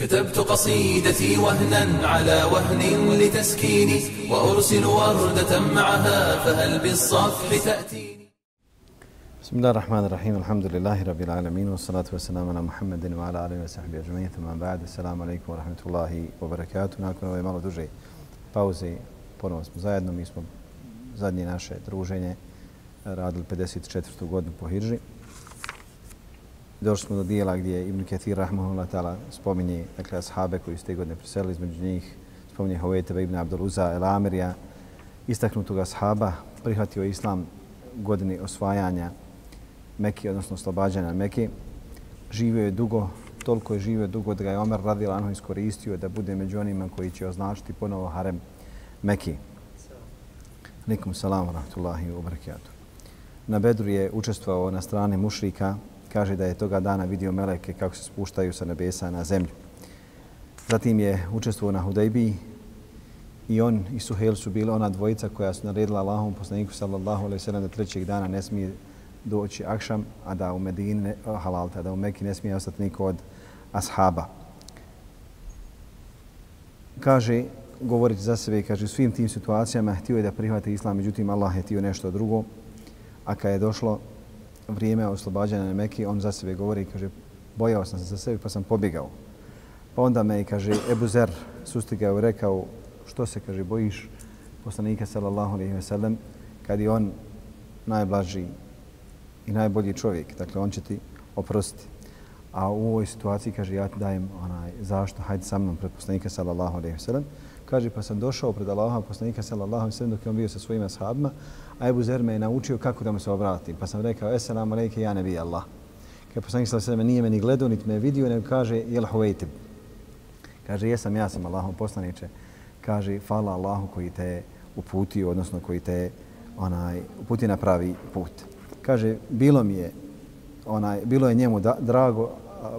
كتبت قصيدتي وهنا على وهن لتسكيني وأرسل وردة معها فهل بالصفح تأتيني بسم الله الرحمن الرحيم الحمد لله رب العالمين والصلاة والسلام على محمد وعلى آله وصحبه أجمعين ثم بعد السلام عليكم ورحمة الله وبركاته nakon ove malo duže pauze ponovo smo zajedno mi smo zadnje naše druženje radili 54. godinu po Hidži došli smo do dijela gdje Ibn Kathir rahmahullah ta'ala spominje dakle, ashabe koji su te godine preselili između njih, spominje Hoveteva ibn Abduluza el Amirija, istaknutog ashaba, prihvatio islam godini osvajanja Mekije, odnosno oslobađanja Mekije. Živio je dugo, toliko je živio dugo da ga je Omer radila anho iskoristio da bude među onima koji će označiti ponovo harem Mekije. Alikum salam wa rahmatullahi wa barakatuh. Na Bedru je učestvovao na strani mušrika kaže da je toga dana vidio meleke kako se spuštaju sa nebesa na zemlju. Zatim je učestvovao na Hudejbiji i on i Suhel su bili ona dvojica koja su naredila Allahom poslaniku sallallahu alaihi sallam da trećeg dana ne smije doći akšam, a da u Medini, halalta, da u Mekki ne smije ostati niko od ashaba. Kaže, govoriti za sebe, kaže, u svim tim situacijama htio je da prihvati islam, međutim Allah je htio nešto drugo, a kad je došlo vrijeme oslobađanja na Meki, on za sebe govori, kaže, bojao sam se za sebe pa sam pobjegao. Pa onda me, kaže, Ebu Zer sustigao i rekao, što se, kaže, bojiš poslanika sallallahu alaihi ve sellem, kad je on najblaži i najbolji čovjek, dakle, on će ti oprostiti. A u ovoj situaciji, kaže, ja ti dajem onaj, zašto, hajde sa mnom pred poslanika sallallahu alaihi ve sellem. Kaže, pa sam došao pred Allaha poslanika sallallahu alaihi ve sellem dok je on bio sa svojima sahabima, a Ebu Zer me je naučio kako da mu se obratim. Pa sam rekao, eselamu alejke, ja ne bi Allah. Kad poslanik sa sve nije meni gledao, niti me vidio, nego kaže, jel huvejtib. Kaže, jesam, ja sam Allahom poslaniče. Kaže, hvala Allahu koji te uputio, odnosno koji te onaj, uputio na pravi put. Kaže, bilo mi je, onaj, bilo je njemu da, drago,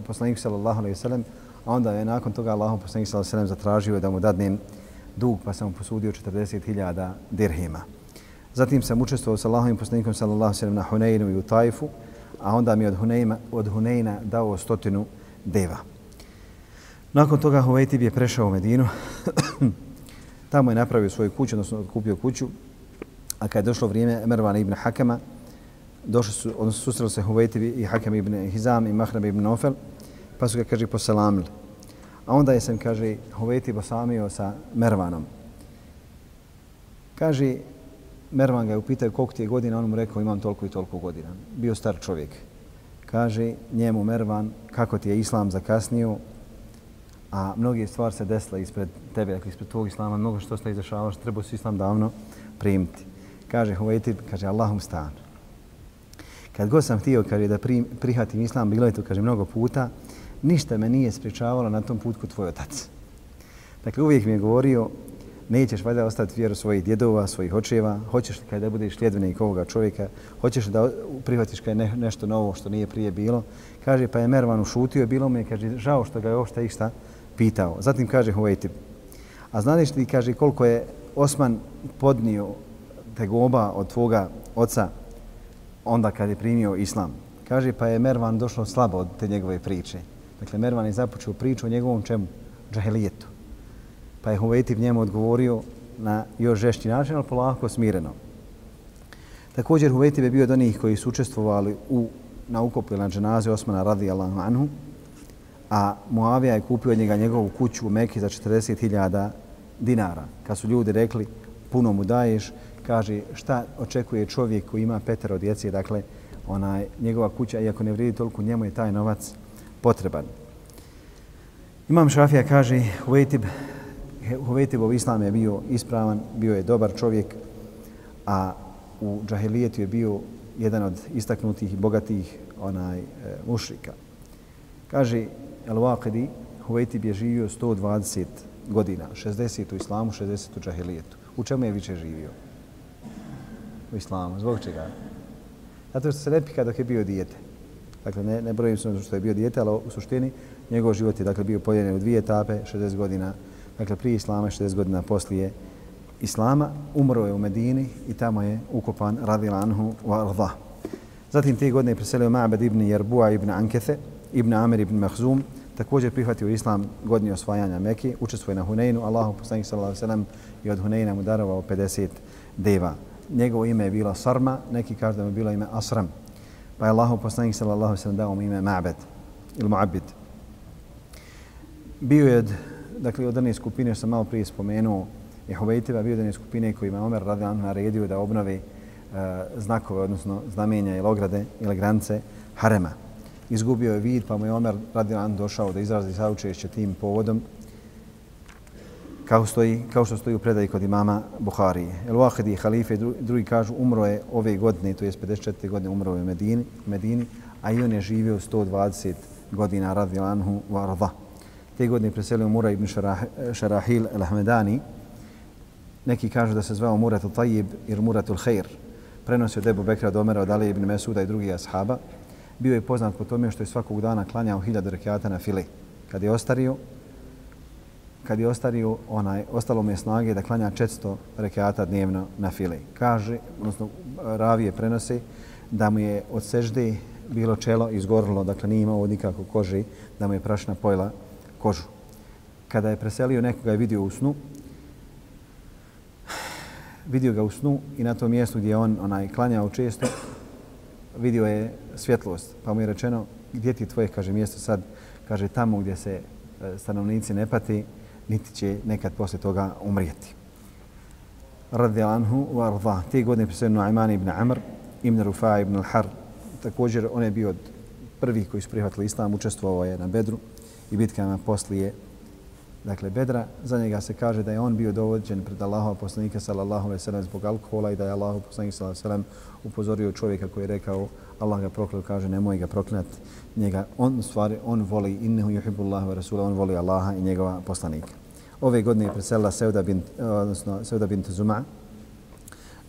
poslanik sallallahu alejhi ve sellem, a onda je nakon toga Allahom poslanik sallallahu alejhi ve sellem zatražio da mu dadnem dug, pa sam mu posudio 40.000 dirhima. Zatim sam učestvovao sa Allahovim poslanikom sallallahu sallam na Huneinu i u Tajfu, a onda mi od, Hunejma, od Hunejna dao stotinu deva. Nakon toga Huvejtib je prešao u Medinu. Tamo je napravio svoju kuću, odnosno kupio kuću. A kad je došlo vrijeme Mervana ibn Hakama, došli su, odnosno susreli se Huvejtib i Hakam ibn Hizam i Mahrab ibn Nofel, pa su ga, kaže, poselamili. A onda je sam, kaže, Huvejtib osamio sa Mervanom. Kaže, Mervan ga je upitao koliko ti je godina, on mu rekao imam toliko i toliko godina. Bio star čovjek. Kaže njemu Mervan kako ti je islam zakasnio, a mnoge stvari se desile ispred tebe, dakle ispred tvog islama, mnogo što se izašavao, što trebao si islam davno primiti. Kaže Huvejtib, kaže Allahum stan. Kad god sam htio, kaže da prihvatim islam, bilo je to, kaže, mnogo puta, ništa me nije spričavalo na tom putku tvoj otac. Dakle, uvijek mi je govorio, nećeš valjda ostati vjeru svojih djedova, svojih očeva, hoćeš li kada budeš sljedbenik ovoga čovjeka, hoćeš da prihvatiš kada je nešto novo što nije prije bilo. Kaže, pa je Mervan ušutio, bilo mi je, kaže, žao što ga je uopšte išta pitao. Zatim kaže Huvejtib, a znaš li, kaže, koliko je Osman podnio tegoba od tvoga oca onda kad je primio islam. Kaže, pa je Mervan došlo slabo od te njegove priče. Dakle, Mervan je započeo priču o njegovom čemu? Džahelijetu pa je Huvejtib njemu odgovorio na još žešći način, ali polako smireno. Također Huvejtib je bio od onih koji su učestvovali u na ukopu na dženazi Osmana radi Allahu anhu, a Muavija je kupio od njega njegovu kuću u Mekki za 40.000 dinara. Kad su ljudi rekli puno mu daješ, kaže šta očekuje čovjek koji ima petero djece, dakle onaj, njegova kuća, iako ne vrijedi toliko, njemu je taj novac potreban. Imam Šafija kaže, Huvejtib Huvetibov islam je bio ispravan, bio je dobar čovjek, a u džahilijetu je bio jedan od istaknutih i bogatih onaj e, mušrika. Kaže Al-Waqidi, Huvetib je živio 120 godina, 60 u islamu, 60 u džahilijetu. U čemu je više živio? U islamu. Zbog čega? Zato što se ne pika dok je bio dijete. Dakle, ne, ne brojim se ono što je bio dijete, ali u suštini njegov život je dakle, bio podijeljen u dvije etape, 60 godina dakle prije Islama, 60 godina poslije Islama, umro je u Medini i tamo je ukopan radil anhu wa arda. Zatim te godine je preselio Ma'bad ibn Jerbu'a ibn Ankethe, ibn Amir ibn Mahzum, također prihvatio islam godini osvajanja Mekke, učestvuje na Huneinu, Allahu poslanik sallallahu alejhi i od Huneina mu darovao 50 deva. Njegovo ime je bilo Sarma, neki kažu da mu je bilo ime Asram. Pa je Allahu poslanik sallallahu alejhi ve dao mu ime Ma'bad ili Mu'abbid. Bio je dakle od one skupine što sam malo prije spomenuo je Hubejtiva bio od one skupine kojima Omer Radan naredio da obnovi uh, e, znakove, odnosno znamenja ili ograde ili grance harema izgubio je vid, pa mu je Omer Radan došao da izrazi saučešće tim povodom, kao, stoji, kao što stoji u predaji kod imama Buharije. El Wahidi, halife, drugi kažu, umro je ove godine, to je 54. godine, umro je u Medini, Medini, a i on je živio 120 godina radilanhu u Arda. Te godine preselio Mura ibn Šarahil el-Ahmedani. Neki kažu da se zvao Muratul Tajib ili Muratul Khair. Prenosio Debu Bekra od Omera od Ali ibn Mesuda i drugih ashaba bio je poznat po tome što je svakog dana klanjao hiljadu rekiata na file. Kad je ostario, kad je ostario, onaj, ostalo mu je snage da klanja 400 rekiata dnevno na file. Kaže, odnosno ravije prenose, da mu je od sežde bilo čelo izgorilo, dakle nije imao nikako koži, da mu je prašna pojela kožu. Kada je preselio, nekoga je vidio u snu, vidio ga u snu i na tom mjestu gdje on onaj klanjao često, vidio je svjetlost. Pa mu je rečeno, gdje ti tvoje, kaže, mjesto sad? Kaže, tamo gdje se e, stanovnici ne pati, niti će nekad poslije toga umrijeti. Radi anhu wa arda. Te godine preselio Nu'ayman ibn Amr, ibn Rufa ibn al-Har. Također, on je bio od prvih koji su prihvatili islam, učestvovao je na Bedru i bitkama poslije dakle Bedra, za njega se kaže da je on bio dovođen pred Allahova poslanika sallallahu alejhi ve sellem zbog alkohola i da je Allahov poslanik sallallahu alejhi ve sellem upozorio čovjeka koji je rekao Allah ga prokleo, kaže nemoj ga proklinati. Njega on stvari on voli innehu yuhibbullahu wa rasuluhu, on voli Allaha i njegova poslanika. Ove godine je preselila Seuda bint odnosno Seuda bint Zuma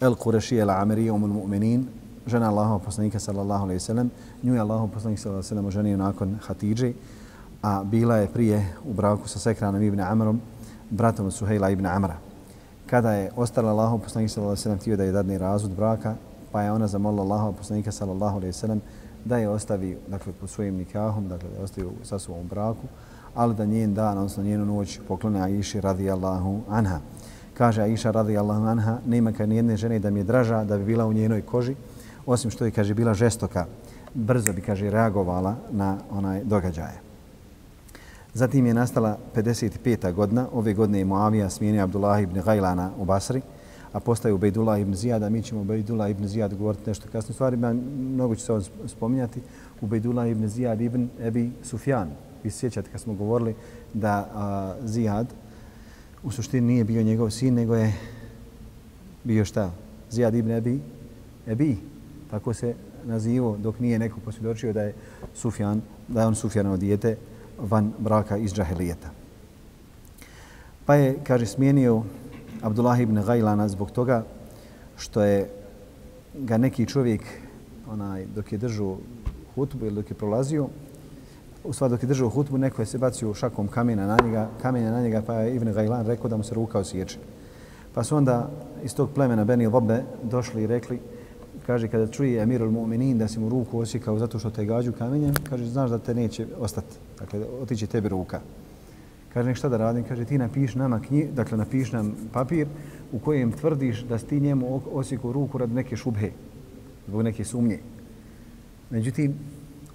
el Qurashi el Amiri umul mu'minin žena Allahov poslanika sallallahu alejhi ve sellem nju je Allahov poslanik sallallahu alejhi ve sellem oženio nakon Hatidže a bila je prije u braku sa Sekranom ibn Amrom, bratom od Suhejla ibn Amra. Kada je ostala Allahov poslanik sallallahu alejhi ve sellem da je dadne razvod braka, pa je ona zamolila Allahov poslanika sallallahu alejhi ve sellem da je ostavi dakle pod svojim nikahom, dakle da je ostavi sa svojom braku, ali da njen dan, odnosno njenu noć poklone Aiši radijallahu anha. Kaže Aisha radijallahu anha, nema kad nijedne žene da mi je draža da bi bila u njenoj koži, osim što je, kaže, bila žestoka, brzo bi, kaže, reagovala na onaj događaje. Zatim je nastala 55. godina. Ove godine je Muavija smijenio Abdullah ibn Gajlana u Basri, a postaje Ubejdullah ibn Zijada. Mi ćemo Ubejdullah ibn Zijad govoriti nešto kasnije stvari. Mnogo ću se ovo spominjati. Ubejdullah ibn Zijad ibn Ebi Sufjan. Vi se sjećate kad smo govorili da a, Zijad u suštini nije bio njegov sin, nego je bio šta? Zijad ibn Ebi, Ebi. Tako se nazivo dok nije neko posvjedočio da je Sufjan, da je on Sufjanovo dijete, van braka iz džahilijeta. Pa je, kaže, smijenio Abdullah ibn Gajlana zbog toga što je ga neki čovjek, onaj, dok je držao hutbu ili dok je prolazio, u stvari dok je držao hutbu, neko je se bacio šakom kamena na njega, kamena na njega, pa je Ibn Gajlan rekao da mu se ruka osjeće. Pa su onda iz tog plemena Beni Lobe došli i rekli, kaže, kada čuje Emirul Mu'minin da si mu ruku osjekao zato što te gađu kamenjem, kaže, znaš da te neće ostati, dakle, otići tebi ruka. Kaže, nek šta da radim? Kaže, ti napiš nama knji, dakle, napiš nam papir u kojem tvrdiš da si ti njemu osjekao ruku rad neke šubhe, zbog neke sumnje. Međutim,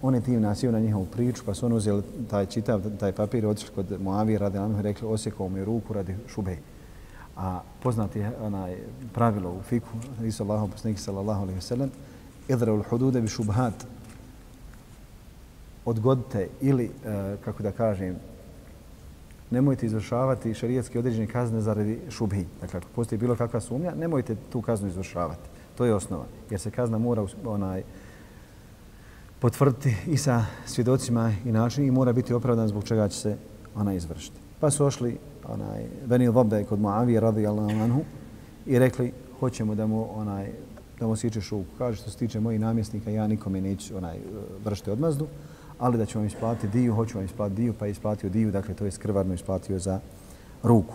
on je tim nasio na njihovu priču, pa su on uzeli taj čitav, taj papir, otišli kod Moavije, radi nam i rekli, osjekao mi ruku radi šubhe. A poznati je onaj pravilo u fiku, Isu Allahu poslanik sallallahu alejhi ve idra ul hudude bi shubhat. Odgodite ili e, kako da kažem nemojte izvršavati šarijetske određene kazne zaradi šubhi. Dakle, ako postoji bilo kakva sumnja, nemojte tu kaznu izvršavati. To je osnova. Jer se kazna mora onaj, potvrditi i sa svjedocima i način i mora biti opravdan zbog čega će se ona izvršiti. Pa su ošli onaj Beni Vabe kod Muavije radijallahu anhu i rekli hoćemo da mu onaj da mu sičeš ruku. Kaže što se tiče mojih namjesnika, ja nikome neću onaj vršiti odmazdu, ali da ću vam isplatiti diju, hoću vam isplatiti diju, pa je isplatio diju, dakle to je skrvarno isplatio za ruku.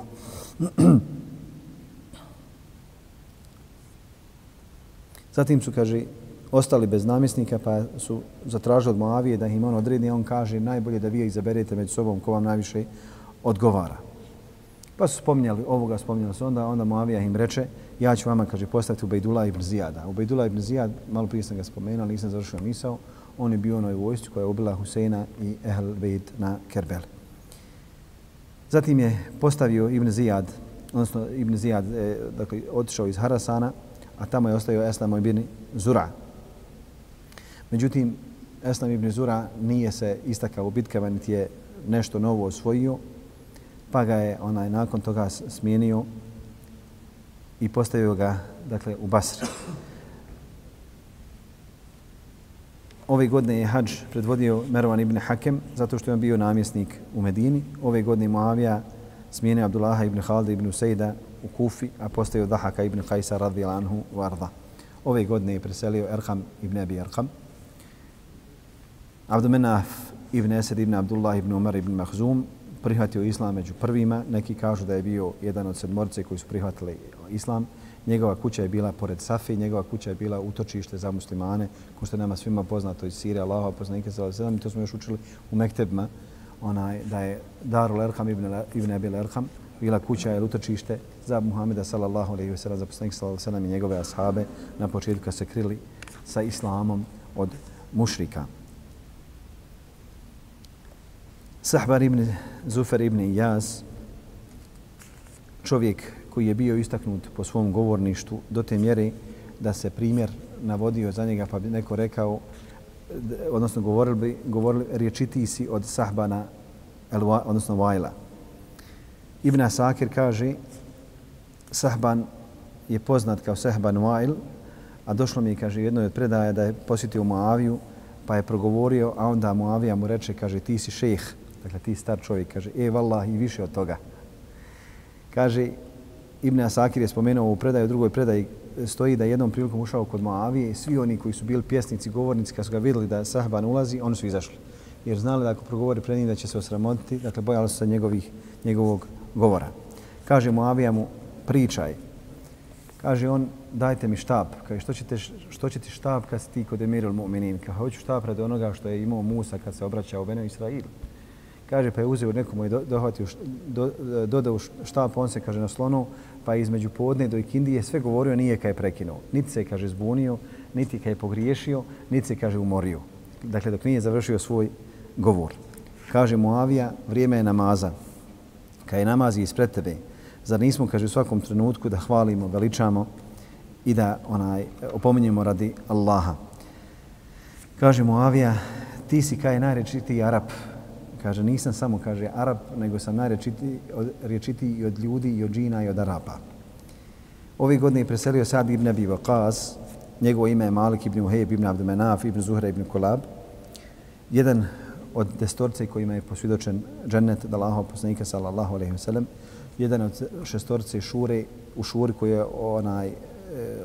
Zatim su, kaže, ostali bez namjesnika pa su zatražili od Moavije da im on odredi, On kaže najbolje da vi izaberete među sobom ko vam najviše odgovara. Pa su spominjali ovoga, spominjali se onda, onda Moavija im reče ja ću vama, kaže, postaviti Ubejdula ibn Zijada. Ubejdula ibn Zijad, malo prije sam ga spomenuo, nisam završio misao, on je bio onoj vojsci koja je ubila Huseina i Ehl Bejt na Kerbeli. Zatim je postavio Ibn Zijad, odnosno Ibn Zijad je dakle, otišao iz Harasana, a tamo je ostao Eslam ibn Zura. Međutim, Eslam ibn Zura nije se istakao u bitkama, niti je nešto novo osvojio, pa ga je onaj nakon toga smijenio i postavio ga dakle, u Basri. Ove godine je hađ predvodio Mervan ibn Hakem zato što je on bio namjesnik u Medini. Ove godine Muavija smijenio Abdullaha ibn Halda ibn Sejda u Kufi, a postavio Dahaka ibn Kajsa radijalanhu u Arda. Ove godine je preselio Erham ibn Abi Erham. Abdumenaf ibn Esed ibn Abdullah ibn Umar ibn Mahzum prihvatio islam među prvima. Neki kažu da je bio jedan od sedmorce koji su prihvatili islam. Njegova kuća je bila pored Safi, njegova kuća je bila utočište za muslimane, ko što nama svima poznato iz Sirije, Allaha poslanike za sedam, to smo još učili u Mektebima, onaj, da je Darul Erham ibn, ibn Abil Erham bila kuća ili utočište za Muhameda sallallahu alejhi ve sellem za poslanika sallallahu alejhi ve i njegove ashabe na početku se krili sa islamom od mušrika. Sahbar ibn Zufer ibn Jaz, čovjek koji je bio istaknut po svom govorništu do te mjere da se primjer navodio za njega pa bi neko rekao, odnosno govorili bi, govorili, riječiti si od Sahbana, odnosno Vajla. Ibn Asakir kaže, Sahban je poznat kao Sahban Vajl, a došlo mi, kaže, jedno od predaja da je posjetio Moaviju, pa je progovorio, a onda Moavija mu reče, kaže, ti si šejh, dakle ti star čovjek, kaže, e, vallah, i više od toga. Kaže, Ibn Asakir je spomenuo u predaju, u drugoj predaji stoji da jednom prilikom ušao kod Moavije i svi oni koji su bili pjesnici, govornici, kad su ga vidjeli da Sahban ulazi, oni su izašli. Jer znali da ako progovori pred njim da će se osramotiti, dakle bojali su se njegovih, njegovog govora. Kaže Moavija mu, pričaj. Kaže on, dajte mi štab. Kaže, što će, te, što će ti štab kad si ti kod Emirul Mu'minin? Kaže, hoću štab pred onoga što je imao Musa kad se obraćao u Beno Israilu. Kaže, pa je uzeo nekomu i dohvatio, do, e, dodao štap, on se, kaže, na slonu, pa između podne do ikindije sve govorio, nije kaj je prekinuo. Niti se, kaže, zbunio, niti kaj je pogriješio, niti se, kaže, umorio. Dakle, dok nije završio svoj govor. Kaže Moavija, vrijeme je namaza. Kaj je namazi ispred tebe. Zar nismo, kaže, u svakom trenutku da hvalimo, veličamo i da onaj opominjemo radi Allaha. Kaže Moavija, ti si kaj najrečitiji Arab, Kaže, nisam samo, kaže, Arab, nego sam najrečitiji i od ljudi, i od džina, i od Araba. Ove godine je preselio Sad ibn Abi Waqas, njegovo ime je Malik ibn Uhejb ibn Abdumenaf ibn Zuhra ibn Kulab, jedan od destorce kojima je posvjedočen džennet da Allaho poslanika sallallahu alaihi ve sellem, jedan od šestorce šure u šuri koji je onaj, e,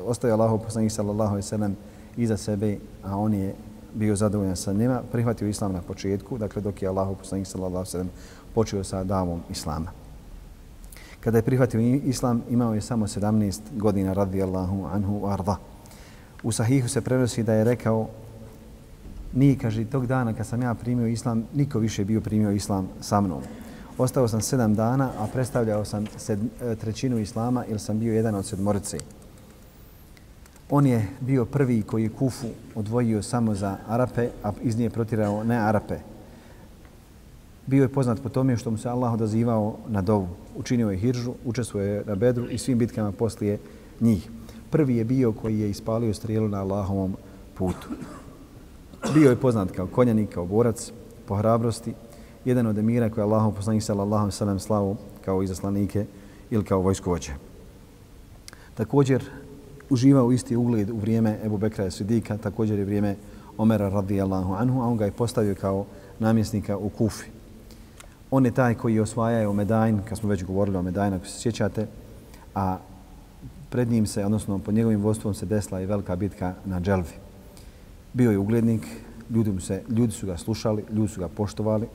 ostavio Allaho poslanika sallallahu alaihi ve sellem iza sebe, a on je bio zadovoljan sa njima, prihvatio islam na početku, dakle dok je Allahu poslanik sallallahu alejhi ve sellem počeo sa davom islama. Kada je prihvatio islam, imao je samo 17 godina radijallahu anhu arda. U sahihu se prenosi da je rekao ni kaže tog dana kad sam ja primio islam, niko više bio primio islam sa mnom. Ostao sam sedam dana, a predstavljao sam sed, trećinu islama ili sam bio jedan od sedmorice. On je bio prvi koji je Kufu odvojio samo za Arape, a iz nje protirao ne Arape. Bio je poznat po tome što mu se Allah odazivao na dovu. Učinio je hiržu, učestvuje na bedru i svim bitkama poslije njih. Prvi je bio koji je ispalio strijelu na Allahovom putu. Bio je poznat kao konjanik, kao borac, po hrabrosti, jedan od emira koji je Allahom poslanik sallallahu sallam slavu kao izaslanike ili kao vojskovođe. Također, uživao isti ugled u vrijeme Ebu Bekra Sidika, također je vrijeme Omera radijallahu anhu, a on ga je postavio kao namjesnika u Kufi. On je taj koji je osvajao Medajn, kad smo već govorili o Medajnu, ako se sjećate, a pred njim se, odnosno pod njegovim vodstvom se desila i velika bitka na Dželvi. Bio je uglednik, ljudi, mu se, ljudi su ga slušali, ljudi su ga poštovali.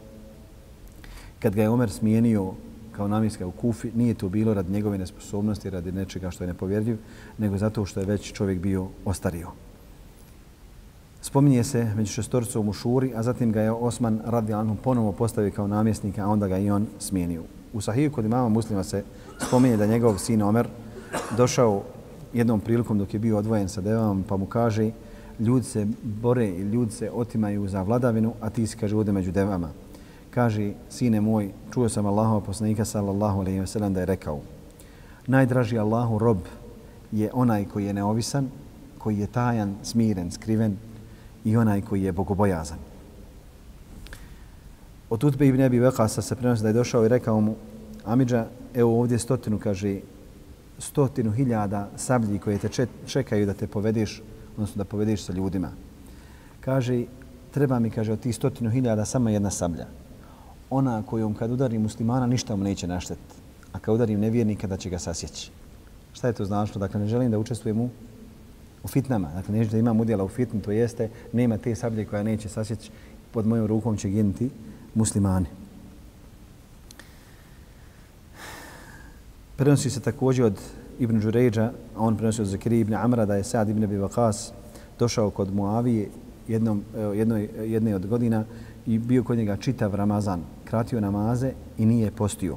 Kad ga je Omer smijenio kao namjenska u Kufi, nije to bilo radi njegove nesposobnosti, radi nečega što je nepovjerljiv, nego zato što je već čovjek bio ostario. Spominje se među šestorcom u Šuri, a zatim ga je Osman radi Anhu ponovo postavio kao namjesnika, a onda ga i on smijenio. U Sahiju kod imama muslima se spominje da njegov sin Omer došao jednom prilikom dok je bio odvojen sa devam, pa mu kaže ljudi se bore i ljudi se otimaju za vladavinu, a ti si, kaže, ovdje među devama. Kaže, sine moj, čuo sam Allahova poslanika, sallallahu alaihi wa sallam, da je rekao najdraži Allahu rob je onaj koji je neovisan, koji je tajan, smiren, skriven i onaj koji je bogobojazan. Od Utbe ibn Abi Vekasa se prenosi da je došao i rekao mu Amidža, evo ovdje stotinu, kaže, stotinu hiljada sablji koje te čekaju da te povediš, odnosno da povediš sa ljudima. Kaže, treba mi, kaže, od tih stotinu hiljada samo jedna sablja. Ona kojom kad udari muslimana ništa mu neće naštetiti, a kad udarim nevjernika da će ga sasjeći. Šta je to značilo? Dakle, ne želim da učestvujem u, u fitnama. Dakle, neću da imam udjela u fitnu, to jeste, nema te sablje koja neće sasjeći, pod mojom rukom će ginuti muslimani. Prenosi se također od Ibn Đurejđa, a on prenosi od Zakiri ibn Amra da je Sad ibn Abi Waqas došao kod Muavije jednom, jednoj, jedne od godina i bio kod njega čitav Ramazan. Kratio namaze i nije postio.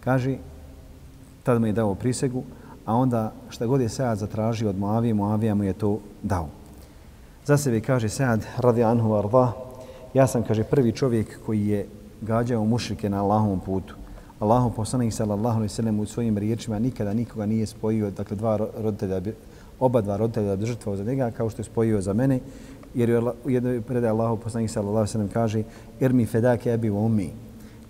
Kaže, tad mu je dao prisegu, a onda šta god je Sad zatražio od Moavije, Muavija mu je to dao. Za sebe kaže Sad, radi anhu arda, ja sam, kaže, prvi čovjek koji je gađao mušrike na Allahovom putu. Allahom poslanik sallallahu alejhi ve sellem u svojim riječima nikada nikoga nije spojio, dakle dva roditelja, oba dva roditelja da žrtvao za njega kao što je spojio za mene, jer je u jednoj predaji Allahu poslanik sallallahu alejhi ve sellem kaže: "Irmi fedake abi wa ummi."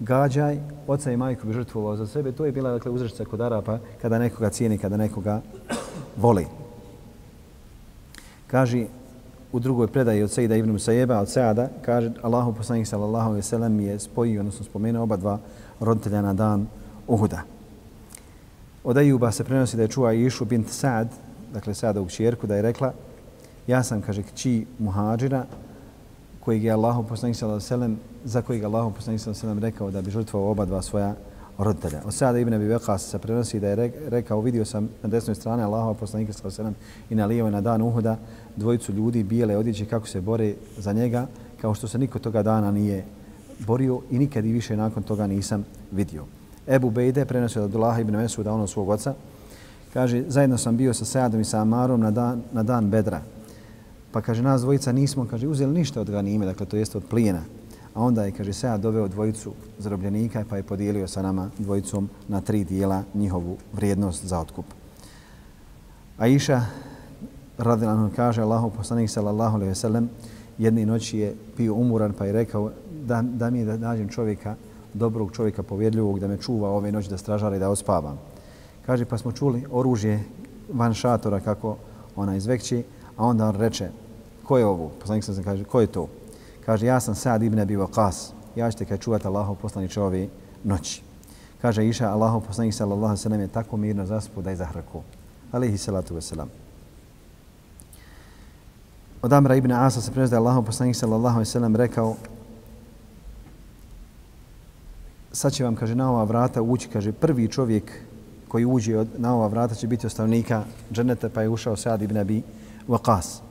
Gađaj oca i majku bi žrtvovao za sebe. To je bila dakle uzrečica kod Arapa kada nekoga cijeni, kada nekoga voli. Kaže u drugoj predaji od Sejda ibn Musajeba, od Seada, kaže Allahu poslanik sallallahu alejhi ve sellem je spojio, odnosno spomenuo oba dva roditelja na dan Uhuda. Od Ajuba se prenosi da je čuva Išu bint Sad, dakle Sada u čjerku, da je rekla ja sam, kaže, kći muhađira kojeg je Allahu poslanik sallallahu alejhi za kojeg je Allahu poslanik sallallahu alejhi rekao da bi žrtvovao oba dva svoja roditelja. Od Sada ibn Abi Waqas se prenosi da je rekao vidio sam na desnoj strani Allahu poslanika sallallahu alejhi i na lijevoj na dan Uhuda dvojicu ljudi bijele odjeće kako se bore za njega kao što se niko toga dana nije borio i nikad i više nakon toga nisam vidio. Ebu Bejde prenosi od Abdullah ibn Mesuda, ono svog oca, kaže, zajedno sam bio sa Seadom i sa Amarom na dan, na dan Bedra. Pa kaže, nas dvojica nismo, kaže, uzeli ništa od ganime, dakle to jeste od plijena. A onda je, kaže, Sead doveo dvojicu zarobljenika pa je podijelio sa nama dvojicom na tri dijela njihovu vrijednost za otkup. Aisha, radilan kaže, Allahu poslanik sallallahu alaihi ve sellem, jedne noći je pio umuran pa je rekao, da, da mi je da nađem čovjeka, dobrog čovjeka, povjedljivog, da me čuva ove noći da stražara i da ospavam. Kaže, pa smo čuli oružje van šatora kako ona izvekći, a onda on reče, ko je ovo? Poslanik sam kaže, ko je to? Kaže, ja sam Sad ibn Abi Waqas, ja ćete kaj čuvati Allahov poslaniče ove noći. Kaže Iša, Allahov poslanik sallallahu sallam je tako mirno zaspu da je zahrako. Alihi salatu wasalam. Od Amra ibn Asa se prenosi da je Allahov poslanik sallallahu sallam rekao, sad će vam, kaže, na ova vrata ući, kaže, prvi čovjek koji uđe od, na ova vrata će biti ostavnika dženeta, pa je ušao Sad ibn Abi Waqas.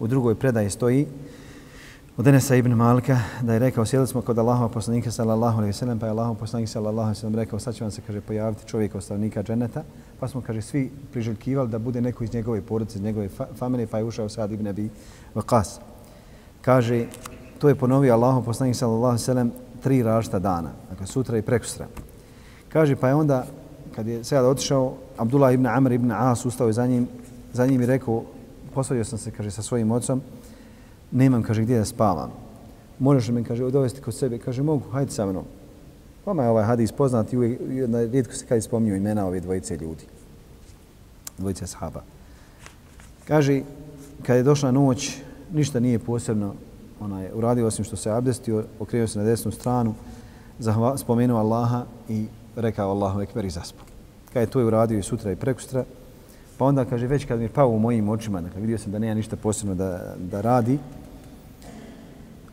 U drugoj predaji stoji od Enesa ibn Malika da je rekao, sjedili smo kod Allahova poslanika sallallahu alejhi ve sellem pa je Allahov poslanik sallallahu alejhi ve sellem rekao, sad će vam se, kaže, pojaviti čovjek stanovnika dženeta, pa smo, kaže, svi priželjkivali da bude neko iz njegove porodice, iz njegove fa familije, pa je ušao Sad ibn Abi Waqas. Kaže, to je ponovio Allahov poslanik sallallahu alejhi ve sellem tri različita dana, dakle sutra i prekosutra. Kaže, pa je onda, kad je sada otišao, Abdullah ibn Amr ibn As ustao za njim, za njim i rekao, posadio sam se, kaže, sa svojim ocom, nemam, kaže, gdje da spavam. Možeš li me, kaže, dovesti kod sebe? Kaže, mogu, hajde sa mnom. Pa Vama je ovaj hadis poznat i uvijek, rijetko se kada spominju imena ove dvojice ljudi. Dvojice sahaba. Kaže, kad je došla noć, ništa nije posebno onaj, uradio osim što se abdestio, okrenuo se na desnu stranu, zahva, spomenuo Allaha i rekao Allahu ekber i zaspo. Kad je to je uradio i sutra i prekustra, pa onda kaže već kad mi je pao u mojim očima, dakle vidio sam da nema ništa posebno da, da radi,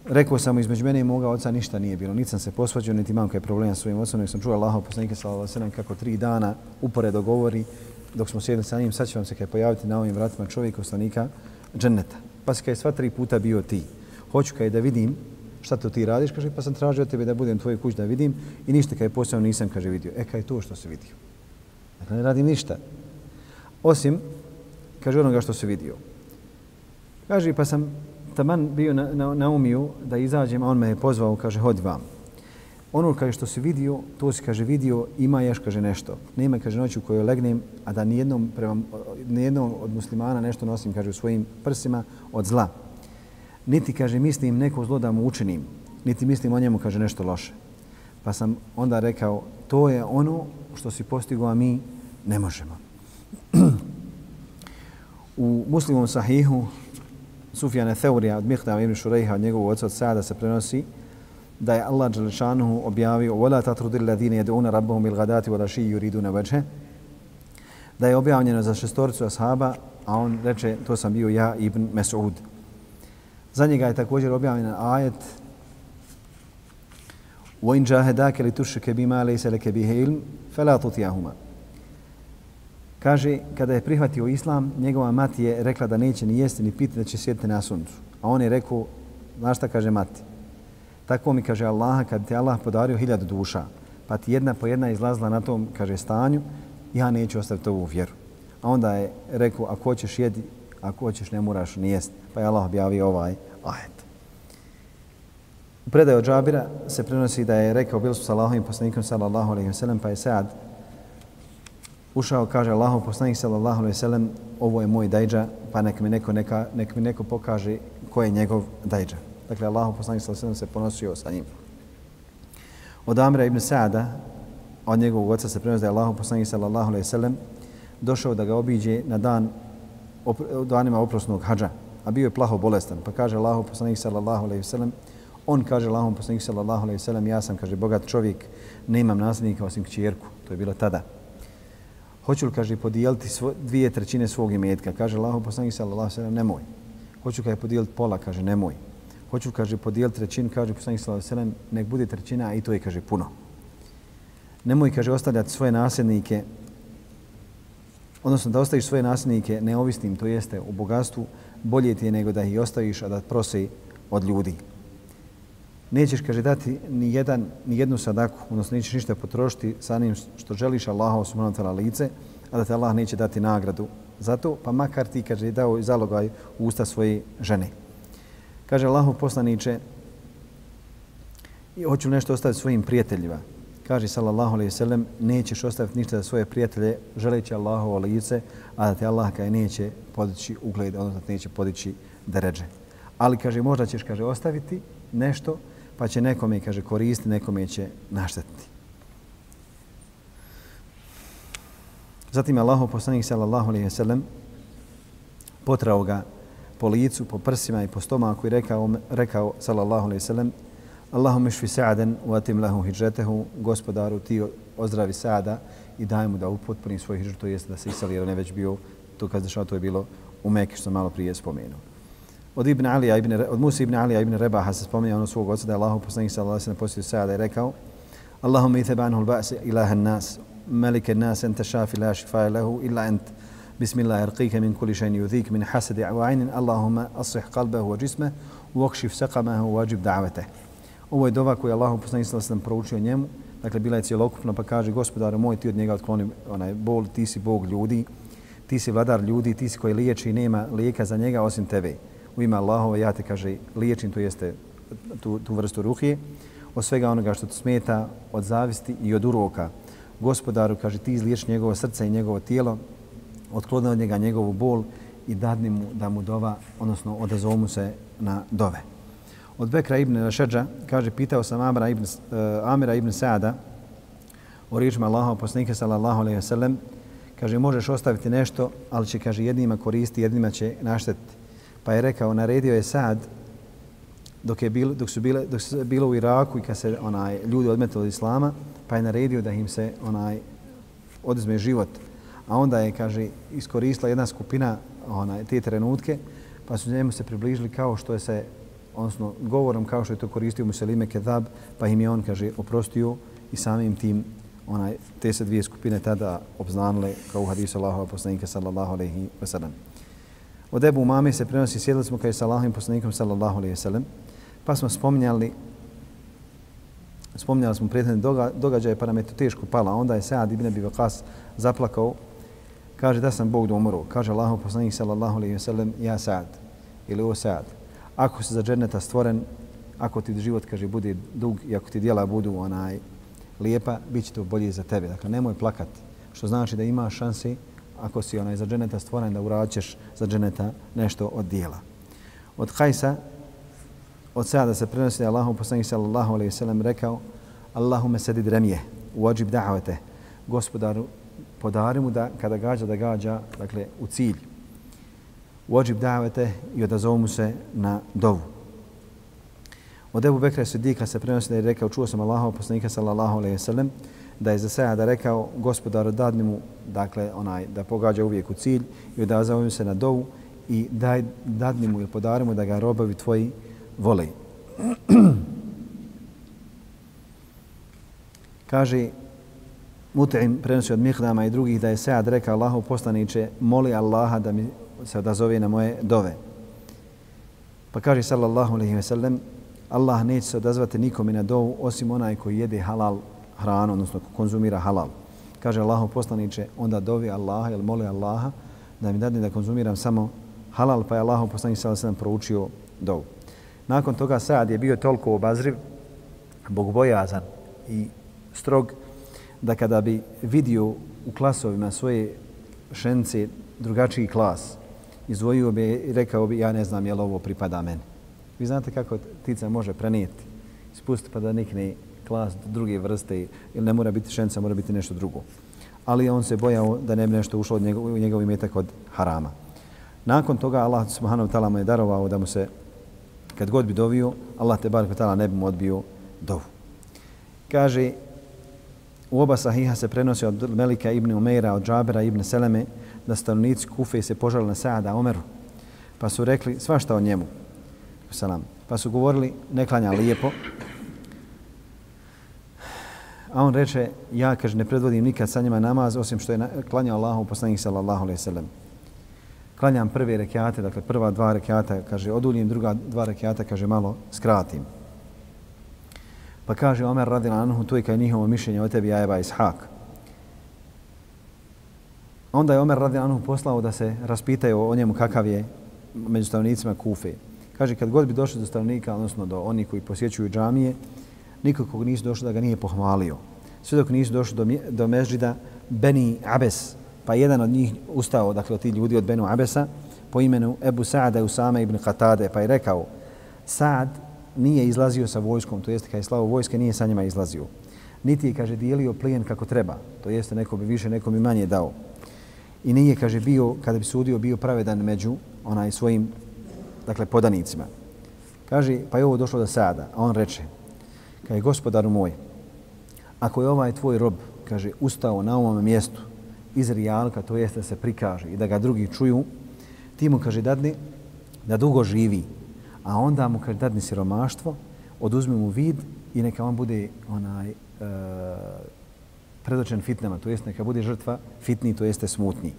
rekao sam između mene i moga oca ništa nije bilo. Niti sam se posvađao, niti imam kaj problema s svojim ocom, nego sam čuo Allaha poslanika sallallahu alejhi kako tri dana uporedo govori dok smo sjedili sa njim, sad će vam se kaj pojaviti na ovim vratima čovjek poslanika dženneta. Pa se kaj sva tri puta bio ti. Hoću kaj da vidim šta to ti radiš, kaže, pa sam tražio tebe da budem tvoj kuć da vidim i ništa kaj posebno nisam, kaže, vidio. E, kaj je to što se vidio? Dakle, ne radim ništa. Osim, kaže, onoga što se vidio. Kaže, pa sam taman bio na, na, na umiju da izađem, a on me je pozvao, kaže, hodi vam. Ono kaže što se vidio, to se kaže vidio, ima još kaže nešto. Nema kaže noću u kojoj legnem, a da nijednom, prema, nijednom od muslimana nešto nosim kaže u svojim prsima od zla. Niti kaže mislim neko zlo da mu učinim, niti mislim o njemu kaže nešto loše. Pa sam onda rekao, to je ono što si postigao, a mi ne možemo u muslimom sahihu Sufjane Theurija od Mihdava ibn Šurejha od njegovog oca od Sada se prenosi da je Allah Đelešanuhu objavio وَلَا تَتْرُدِ الَّذِينَ يَدْعُونَ رَبَّهُمْ بِالْغَدَاتِ وَلَشِي يُرِيدُونَ وَجْهَ da je objavljeno za šestoricu ashaba, a on reče, to sam bio ja, Ibn Mes'ud. Za njega je također objavljen ajet وَإِنْ جَاهَدَاكَ لِتُشْرِكَ بِمَا لَيْسَ لَكَ بِهِ عِلْمٍ فَلَا تُطِيَهُمَا Kaže, kada je prihvatio islam, njegova mati je rekla da neće ni jesti ni piti, da će sjediti na suncu. A on je rekao, znaš šta kaže mati? Tako mi kaže Allaha, kad ti Allah podario hiljadu duša, pa ti jedna po jedna izlazila na tom, kaže, stanju, ja neću ostaviti ovu vjeru. A onda je rekao, ako hoćeš jedi, ako hoćeš ne moraš ni jesti. Pa je Allah objavio ovaj ajet. U predaju od Džabira se prenosi da je rekao, bili su sa Allahovim poslanikom, sallallahu alaihi wa sallam, pa je sad ušao, kaže Allahov poslanik, sallallahu alejhi ve sellem, ovo je moj dajdža, pa nek mi neko, neka, nek mi neko pokaže ko je njegov dajdža. Dakle, Allahov poslanik sallallahu alejhi ve sellem se ponosio sa njim. Od Amra ibn Sa'da, od njegovog oca se prenosi da je Allahov poslanik sallallahu alejhi ve sellem došao da ga obiđe na dan op, danima oprosnog hadža, a bio je plaho bolestan. Pa kaže Allahov poslanik sallallahu alejhi ve sellem on kaže Allahov poslanik sallallahu alejhi ve sellem ja sam kaže bogat čovjek, nemam nasljednika osim kćerku. To je bilo tada. Hoću li, kaže, podijeliti svo, dvije trećine svog imetka? Kaže Allaho poslanik sallallahu alejhi ve sellem nemoj. Hoću kaže podijeliti pola? Kaže, nemoj hoću, kaže, podijeliti trećinu? kaže poslanik sallallahu alejhi ve sellem, nek bude trećina, a i to je, kaže, puno. Nemoj, kaže, ostavljati svoje nasljednike, odnosno da ostaviš svoje nasljednike neovisnim, to jeste u bogatstvu, bolje ti je nego da ih ostaviš, a da prose od ljudi. Nećeš, kaže, dati ni, jedan, ni jednu sadaku, odnosno nećeš ništa potrošiti sa njim što želiš Allaha subhanahu wa lice, a da te Allah neće dati nagradu za to, pa makar ti, kaže, dao i zalogaj u usta svoje žene. Kaže Allahu poslaniče, hoću nešto ostaviti svojim prijateljima. Kaže sallallahu alejhi ve sellem, nećeš ostaviti ništa za svoje prijatelje, želeći Allahovo lice, a da te Allah kaj neće podići ugled, odnosno da neće podići deređe. Ali kaže možda ćeš kaže ostaviti nešto, pa će nekome kaže koristiti, nekome će naštetiti. Zatim Allahov poslanik sallallahu alejhi ve sellem potrao ga po licu, po prsima i po stomaku i rekao, rekao sallallahu alejhi ve sellem Allahum shfi sa'adan wa atim lahu hijratahu gospodaru ti ozdravi Sa'ada i daj mu da upotpuni svoj hijđet, to jeste da se iseli jer on je već bio, to kad zašao, to je bilo u Mekke što malo prije spomenuo od Ibn Ali ibn od Musa ibn Ali ibn Rebaha se spominje ono svog oca da Allahu poslanik sallallahu alejhi ve sellem posjetio Sa'da i rekao Allahumma ithab anhu al-ba's ilaha an-nas malik an-nas anta shafi la shifa lahu illa ant. Bismillah irqika min kulli shay'in yudhik min hasad wa ayn Allahumma asih qalbahu wa jismahu wakshif saqamahu wajib da'watahu. Ovo je dova koju Allahu poslanik sallallahu alejhi ve sellem proučio njemu. Dakle bila je celokupna pa kaže gospodare moj ti od njega otkloni onaj bol ti si bog ljudi ti si vladar ljudi ti si koji liječi i nema lijeka za njega osim tebe. U ime Allahova ja te kaže liječim, to jeste tu, tu vrstu ruhije, od svega onoga što te smeta, od zavisti i od uroka. Gospodaru kaže ti izliječi njegovo srce i njegovo tijelo, otklone od njega njegovu bol i dadni mu da mu dova, odnosno odazovu mu se na dove. Od Bekra ibn Rašeđa kaže, pitao sam Amra ibn, uh, Amira ibn Saada o riječima Allaha poslanika, sallallahu alaihi wa sallam, kaže, možeš ostaviti nešto, ali će, kaže, jednima koristi, jednima će naštetiti. Pa je rekao, naredio je Sad, dok, je bil, dok, su bile, dok su bilo u Iraku i kad se onaj ljudi odmetili od Islama, pa je naredio da im se onaj oduzme život a onda je, kaže, iskoristila jedna skupina onaj, te trenutke, pa su njemu se približili kao što je se, odnosno govorom kao što je to koristio Muselime Kedab, pa im je on, kaže, oprostio i samim tim onaj, te se dvije skupine tada obznanile kao u hadisu Allahova poslanika sallallahu alaihi wa sallam. Od Ebu Mame se prenosi, sjedili smo kaj sa Allahom poslanikom sallallahu alaihi sallam, pa smo spominjali spominjali smo prethodne događaje, pa nam je to teško pala. Onda je Sa'ad ibn Abi Waqas zaplakao, kaže da sam Bog da umro. Kaže Allahov poslanik sallallahu alaihi sallam, Ja Sa'ad ili o Sa'ad. Ako si za dženeta stvoren, ako ti život kaže bude dug i ako ti djela budu onaj lijepa, bit će to bolje za tebe. Dakle, nemoj plakati, što znači da imaš šanse ako si onaj za dženeta stvoren da uraćeš za dženeta nešto od dijela. Od Hajsa, od sada se prenosi da Allahom poslanih sallallahu alaihi sallam rekao Allahume sedid remije, uođib da'avete, gospodaru, podari mu da kada gađa, da gađa, dakle, u cilj. Uođib da'avete i odazovu mu se na dovu. Od Ebu Bekra Sidika se prenosi da je rekao, čuo sam Allahov poslanika sallallahu alejhi ve sellem, da je za Sejada rekao gospodaru dadni mu, dakle, onaj, da pogađa uvijek u cilj i da mu se na dovu i daj, dadni mu ili podari mu da ga robovi tvoji vole. Kaže, Mut'im prenosi od Mihdama i drugih da je Sead rekao Allahu poslaniće, moli Allaha da mi se odazove na moje dove. Pa kaže sallallahu alaihi ve sellem, Allah neće se odazvati nikome na dovu osim onaj koji jede halal hranu, odnosno ko konzumira halal. Kaže Allahu poslaniče, onda dovi Allaha ili moli Allaha da mi dadne da konzumiram samo halal, pa je Allahu poslaniće sallallahu alaihi ve proučio dovu. Nakon toga Saad je bio toliko obazriv, bogbojazan i strog, da kada bi vidio u klasovima svoje šence drugačiji klas, izvojio bi i rekao bi ja ne znam je li ovo pripada meni. Vi znate kako tica može prenijeti, spustiti pa da nikne klas druge vrste ili ne mora biti šenca, mora biti nešto drugo. Ali on se bojao da ne bi nešto ušlo od njegov, u njegov imetak od harama. Nakon toga Allah subhanahu ta'ala mu je darovao da mu se kad god bi dovio, Allah te bar ta'ala ne bi mu odbio dovu. Kaže, u oba sahiha se prenosi od Melika ibn Umeira, od Džabera ibn Seleme, da stanovnici Kufe se požali na Saada Omeru, pa su rekli svašta o njemu. Salam. Pa su govorili, ne klanja lijepo. A on reče, ja, kaže, ne predvodim nikad sa njima namaz, osim što je klanjao Allahu poslanik sallallahu alaihi sallam klanjam prve rekiate, dakle prva dva rekiata, kaže, oduljim, druga dva rekiata, kaže, malo skratim. Pa kaže Omer radila anhu, to je kao njihovo mišljenje o tebi, Ajeba Ishak. Onda je Omer radijallahu anhu poslao da se raspitaju o njemu kakav je među stanovnicima Kufe. Kaže, kad god bi došli do stanovnika, odnosno do onih koji posjećuju džamije, nikakog nisu došli da ga nije pohvalio. Sve dok nisu došli do, do mežida Beni Abes, pa jedan od njih ustao, dakle, ti ljudi od Benu Abesa, po imenu Ebu Sa'da Usama ibn Qatade, pa je rekao, Sa'd nije izlazio sa vojskom, to jeste kada je slavo vojske, nije sa njima izlazio. Niti je, kaže, dijelio plijen kako treba, to jeste neko bi više, neko bi manje dao. I nije, kaže, bio, kada bi sudio, bio pravedan među onaj svojim, dakle, podanicima. Kaže, pa je ovo došlo do Sa'da, a on reče, kaže, gospodaru moj, ako je ovaj tvoj rob, kaže, ustao na ovom mjestu, iz rijalka, to jeste da se prikaže i da ga drugi čuju, ti mu kaže dadni da dugo živi, a onda mu kaže dadni siromaštvo, oduzmi mu vid i neka on bude onaj e, predočen fitnama, to jeste neka bude žrtva fitni, to jeste smutni.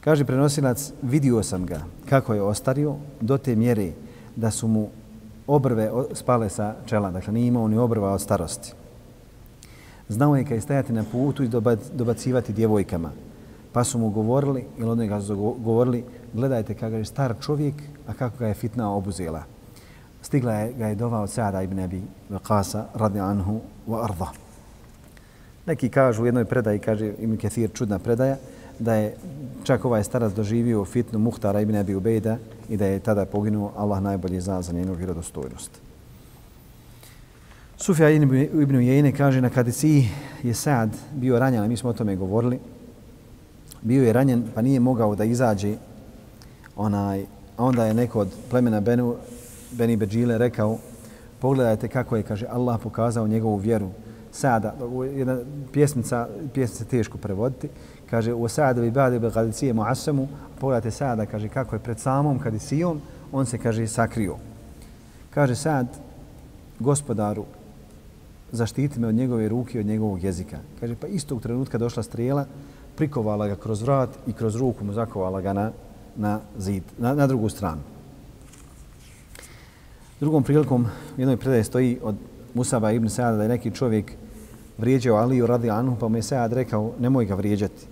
Kaže prenosilac, vidio sam ga kako je ostario do te mjere da su mu obrve spale sa čela, dakle nije imao ni obrva od starosti. Znao je kaj je stajati na putu i dobacivati djevojkama. Pa su mu govorili, ili oni ga su govorili, gledajte kako je star čovjek, a kako ga je fitna obuzela. Stigla je, ga je dova od Sada ibn Abi Vakasa, radi anhu wa arda. Neki kažu u jednoj predaji, kaže Ibn Kathir, čudna predaja, da je čak ovaj starac doživio fitnu Muhtara ibn Abi Ubejda i da je tada poginuo Allah najbolje zna za njenu vjerodostojnost. Sufja ibn Ujejne kaže na Kadisi je Sad bio ranjen, mi smo o tome govorili. Bio je ranjen pa nije mogao da izađe onaj, a onda je neko od plemena Benu, Beni Beđile rekao pogledajte kako je, kaže, Allah pokazao njegovu vjeru. Sada, jedna pjesmica, pjesmica teško prevoditi, kaže, u Sa'adovi bade bil Kadisije mu'asamu, pogledajte Sada, kaže, kako je pred samom Kadisijom, on se, kaže, sakrio. Kaže Sad, gospodaru, zaštiti me od njegove ruke i od njegovog jezika. Kaže, pa istog trenutka došla strijela, prikovala ga kroz vrat i kroz ruku mu zakovala ga na, na zid, na, na drugu stranu. Drugom prilikom jednoj predaje stoji od Musaba ibn Sada da je neki čovjek vrijeđao Aliju radi Anhu, pa mu je Sad rekao nemoj ga vrijeđati.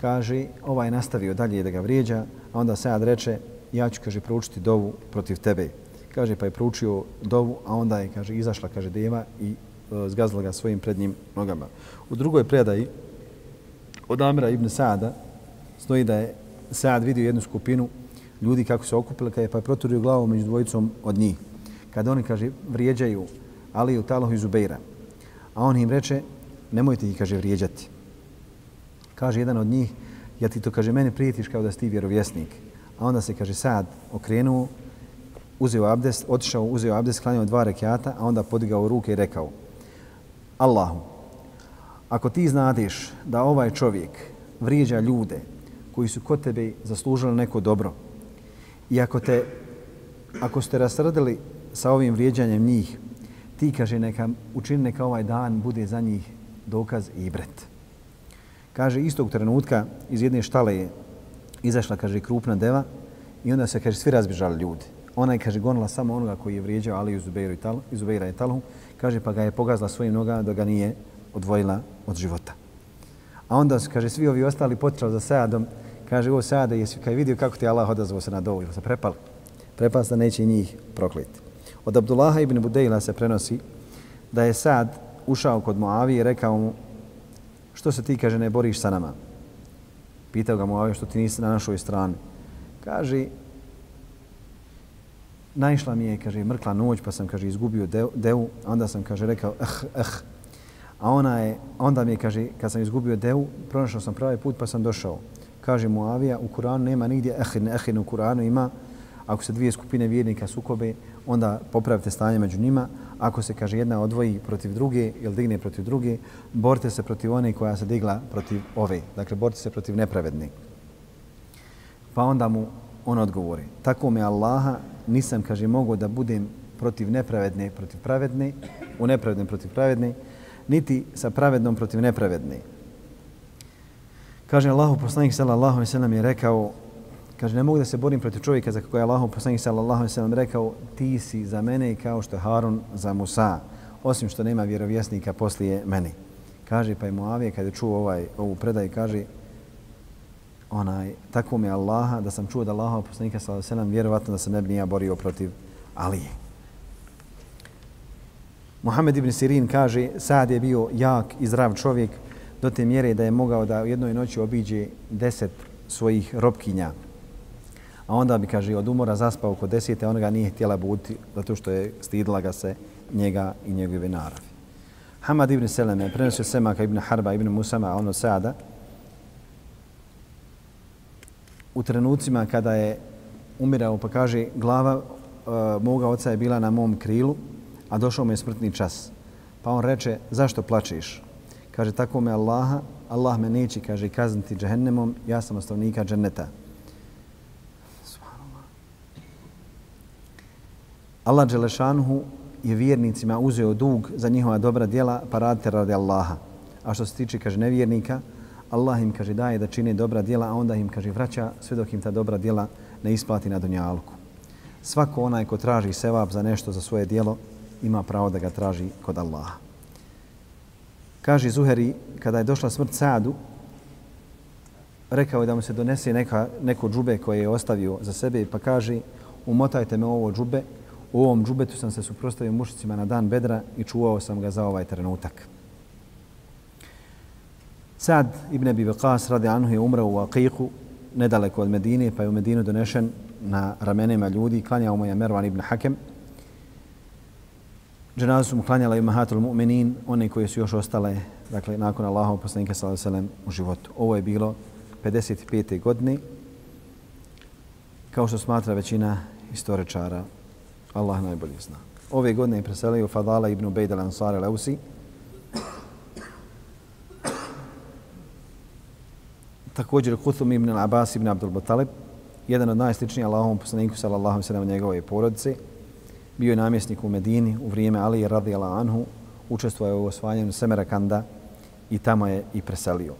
Kaže, ovaj nastavio dalje da ga vrijeđa, a onda Sad reče, ja ću, kaže, proučiti dovu protiv tebe. Kaže, pa je proučio dovu, a onda je, kaže, izašla, kaže, deva i e, zgazila ga svojim prednjim nogama. U drugoj predaji od Amira ibn Sada stoji da je Sad vidio jednu skupinu ljudi kako se okupili, kada je pa je proturio glavu među dvojicom od njih. Kada oni, kaže, vrijeđaju Aliju, Talahu i Zubeira, a on im reče, nemojte ih, kaže, vrijeđati. Kaže jedan od njih, ja ti to, kaže, mene prijetiš kao da si ti vjerovjesnik. A onda se, kaže, sad okrenuo, uzeo abdest, otišao, uzeo abdest, klanjao dva rekiata, a onda podigao ruke i rekao, Allahu, ako ti znadeš da ovaj čovjek vrijeđa ljude koji su kod tebe zaslužili neko dobro i ako te, ako ste rasrdili sa ovim vrijeđanjem njih, ti, kaže, neka učini neka ovaj dan bude za njih dokaz i ibret. Kaže, istog trenutka iz jedne štale je izašla, kaže, krupna deva i onda se, kaže, svi razbježali ljudi. Ona je, kaže, gonila samo onoga koji je vrijeđao Aliju Zubeiru i Talu, Zubeira i Talhu. kaže, pa ga je pogazla svojim nogama da ga nije odvojila od života. A onda su, kaže, svi ovi ostali potrali za Saadom. kaže, ovo Sada, jesi kaj vidio kako ti Allah odazvao se na dovu, se prepali. Prepali se da neće njih prokliti. Od Abdullaha ibn Budejla se prenosi da je Sad ušao kod Moavije i rekao mu, što se ti, kaže, ne boriš sa nama? Pitao ga Muavija što ti nisi na našoj strani. Kaže, naišla mi je, kaže, mrkla noć, pa sam, kaže, izgubio devu, a onda sam, kaže, rekao, eh, eh. A ona je, onda mi je, kaže, kad sam izgubio devu, pronašao sam pravi put, pa sam došao. Kaže mu Avija, u Kuranu nema nigdje ehin, ehin u Kuranu ima, ako se dvije skupine vjernika sukobe, onda popravite stanje među njima. Ako se, kaže, jedna odvoji protiv druge ili digne protiv druge, borite se protiv one koja se digla protiv ove. Dakle, borite se protiv nepravedne. Pa onda mu on odgovori, tako me Allaha nisam, kaže, mogao da budem protiv nepravedne, protiv pravedne, u nepravedne protiv pravedne, niti sa pravednom protiv nepravedne. Kaže Allahu poslanik sallallahu alejhi ve sellem je rekao kaže ne mogu da se borim protiv čovjeka za koga je Allahu poslanik sallallahu alejhi ve sellem rekao ti si za mene kao što je Harun za Musa osim što nema vjerovjesnika poslije mene. Kaže pa je Muavije kada je čuo ovaj ovu predaj kaže onaj tako mi Allaha da sam čuo da Allahu poslanika sallallahu alejhi ve sellem vjerovatno da se ne bi ja borio protiv Alije. Muhammed ibn Sirin kaže Sad je bio jak i zdrav čovjek do te mjere da je mogao da u jednoj noći obiđe deset svojih robkinja. A onda bi, kaže, od umora zaspao kod desete, ona ga nije htjela buditi zato što je stidila ga se njega i njegove naravi. Hamad ibn Seleme prenosio Semaka ibn Harba ibn Musama, ono sada, u trenucima kada je umirao, pa kaže, glava uh, moga oca je bila na mom krilu, a došao mu je smrtni čas. Pa on reče, zašto plačeš? Kaže, tako me Allaha, Allah me neće, kaže, kazniti džehennemom, ja sam ostavnika dženneta. Allah Đelešanhu je vjernicima uzeo dug za njihova dobra djela, pa radite radi Allaha. A što se tiče, kaže, nevjernika, Allah im, kaže, daje da čine dobra djela, a onda im, kaže, vraća sve dok im ta dobra djela ne isplati na dunjalku. Svako onaj ko traži sevap za nešto za svoje djelo, ima pravo da ga traži kod Allaha. Kaže Zuheri, kada je došla smrt Sadu, rekao je da mu se donese neka, neko džube koje je ostavio za sebe, pa kaže, umotajte me ovo džube, u ovom džubetu sam se suprostavio mušicima na dan bedra i čuvao sam ga za ovaj trenutak. Sad ibn Abi Waqas radi anhu je umrao u Aqiqu, nedaleko od Medine, pa je u Medinu donešen na ramenima ljudi, klanjao mu je Mervan ibn Hakem, Dženazu su mu klanjala i Mahatul Mu'minin, one koje su još ostale, dakle, nakon Allahov poslanika s.a.v. u životu. Ovo je bilo 55. godine, kao što smatra većina istoričara. Allah najbolje zna. Ove godine je preselio Fadala ibn Ubejd al-Ansar al-Ausi. Također Kuthum ibn al-Abbas ibn Abdul Batalib, jedan od najsličnijih Allahovom poslaniku s.a.v. njegove porodice bio je namjesnik u Medini u vrijeme Ali radijallahu Anhu, učestvovao je u osvajanju Semerakanda i tamo je i preselio.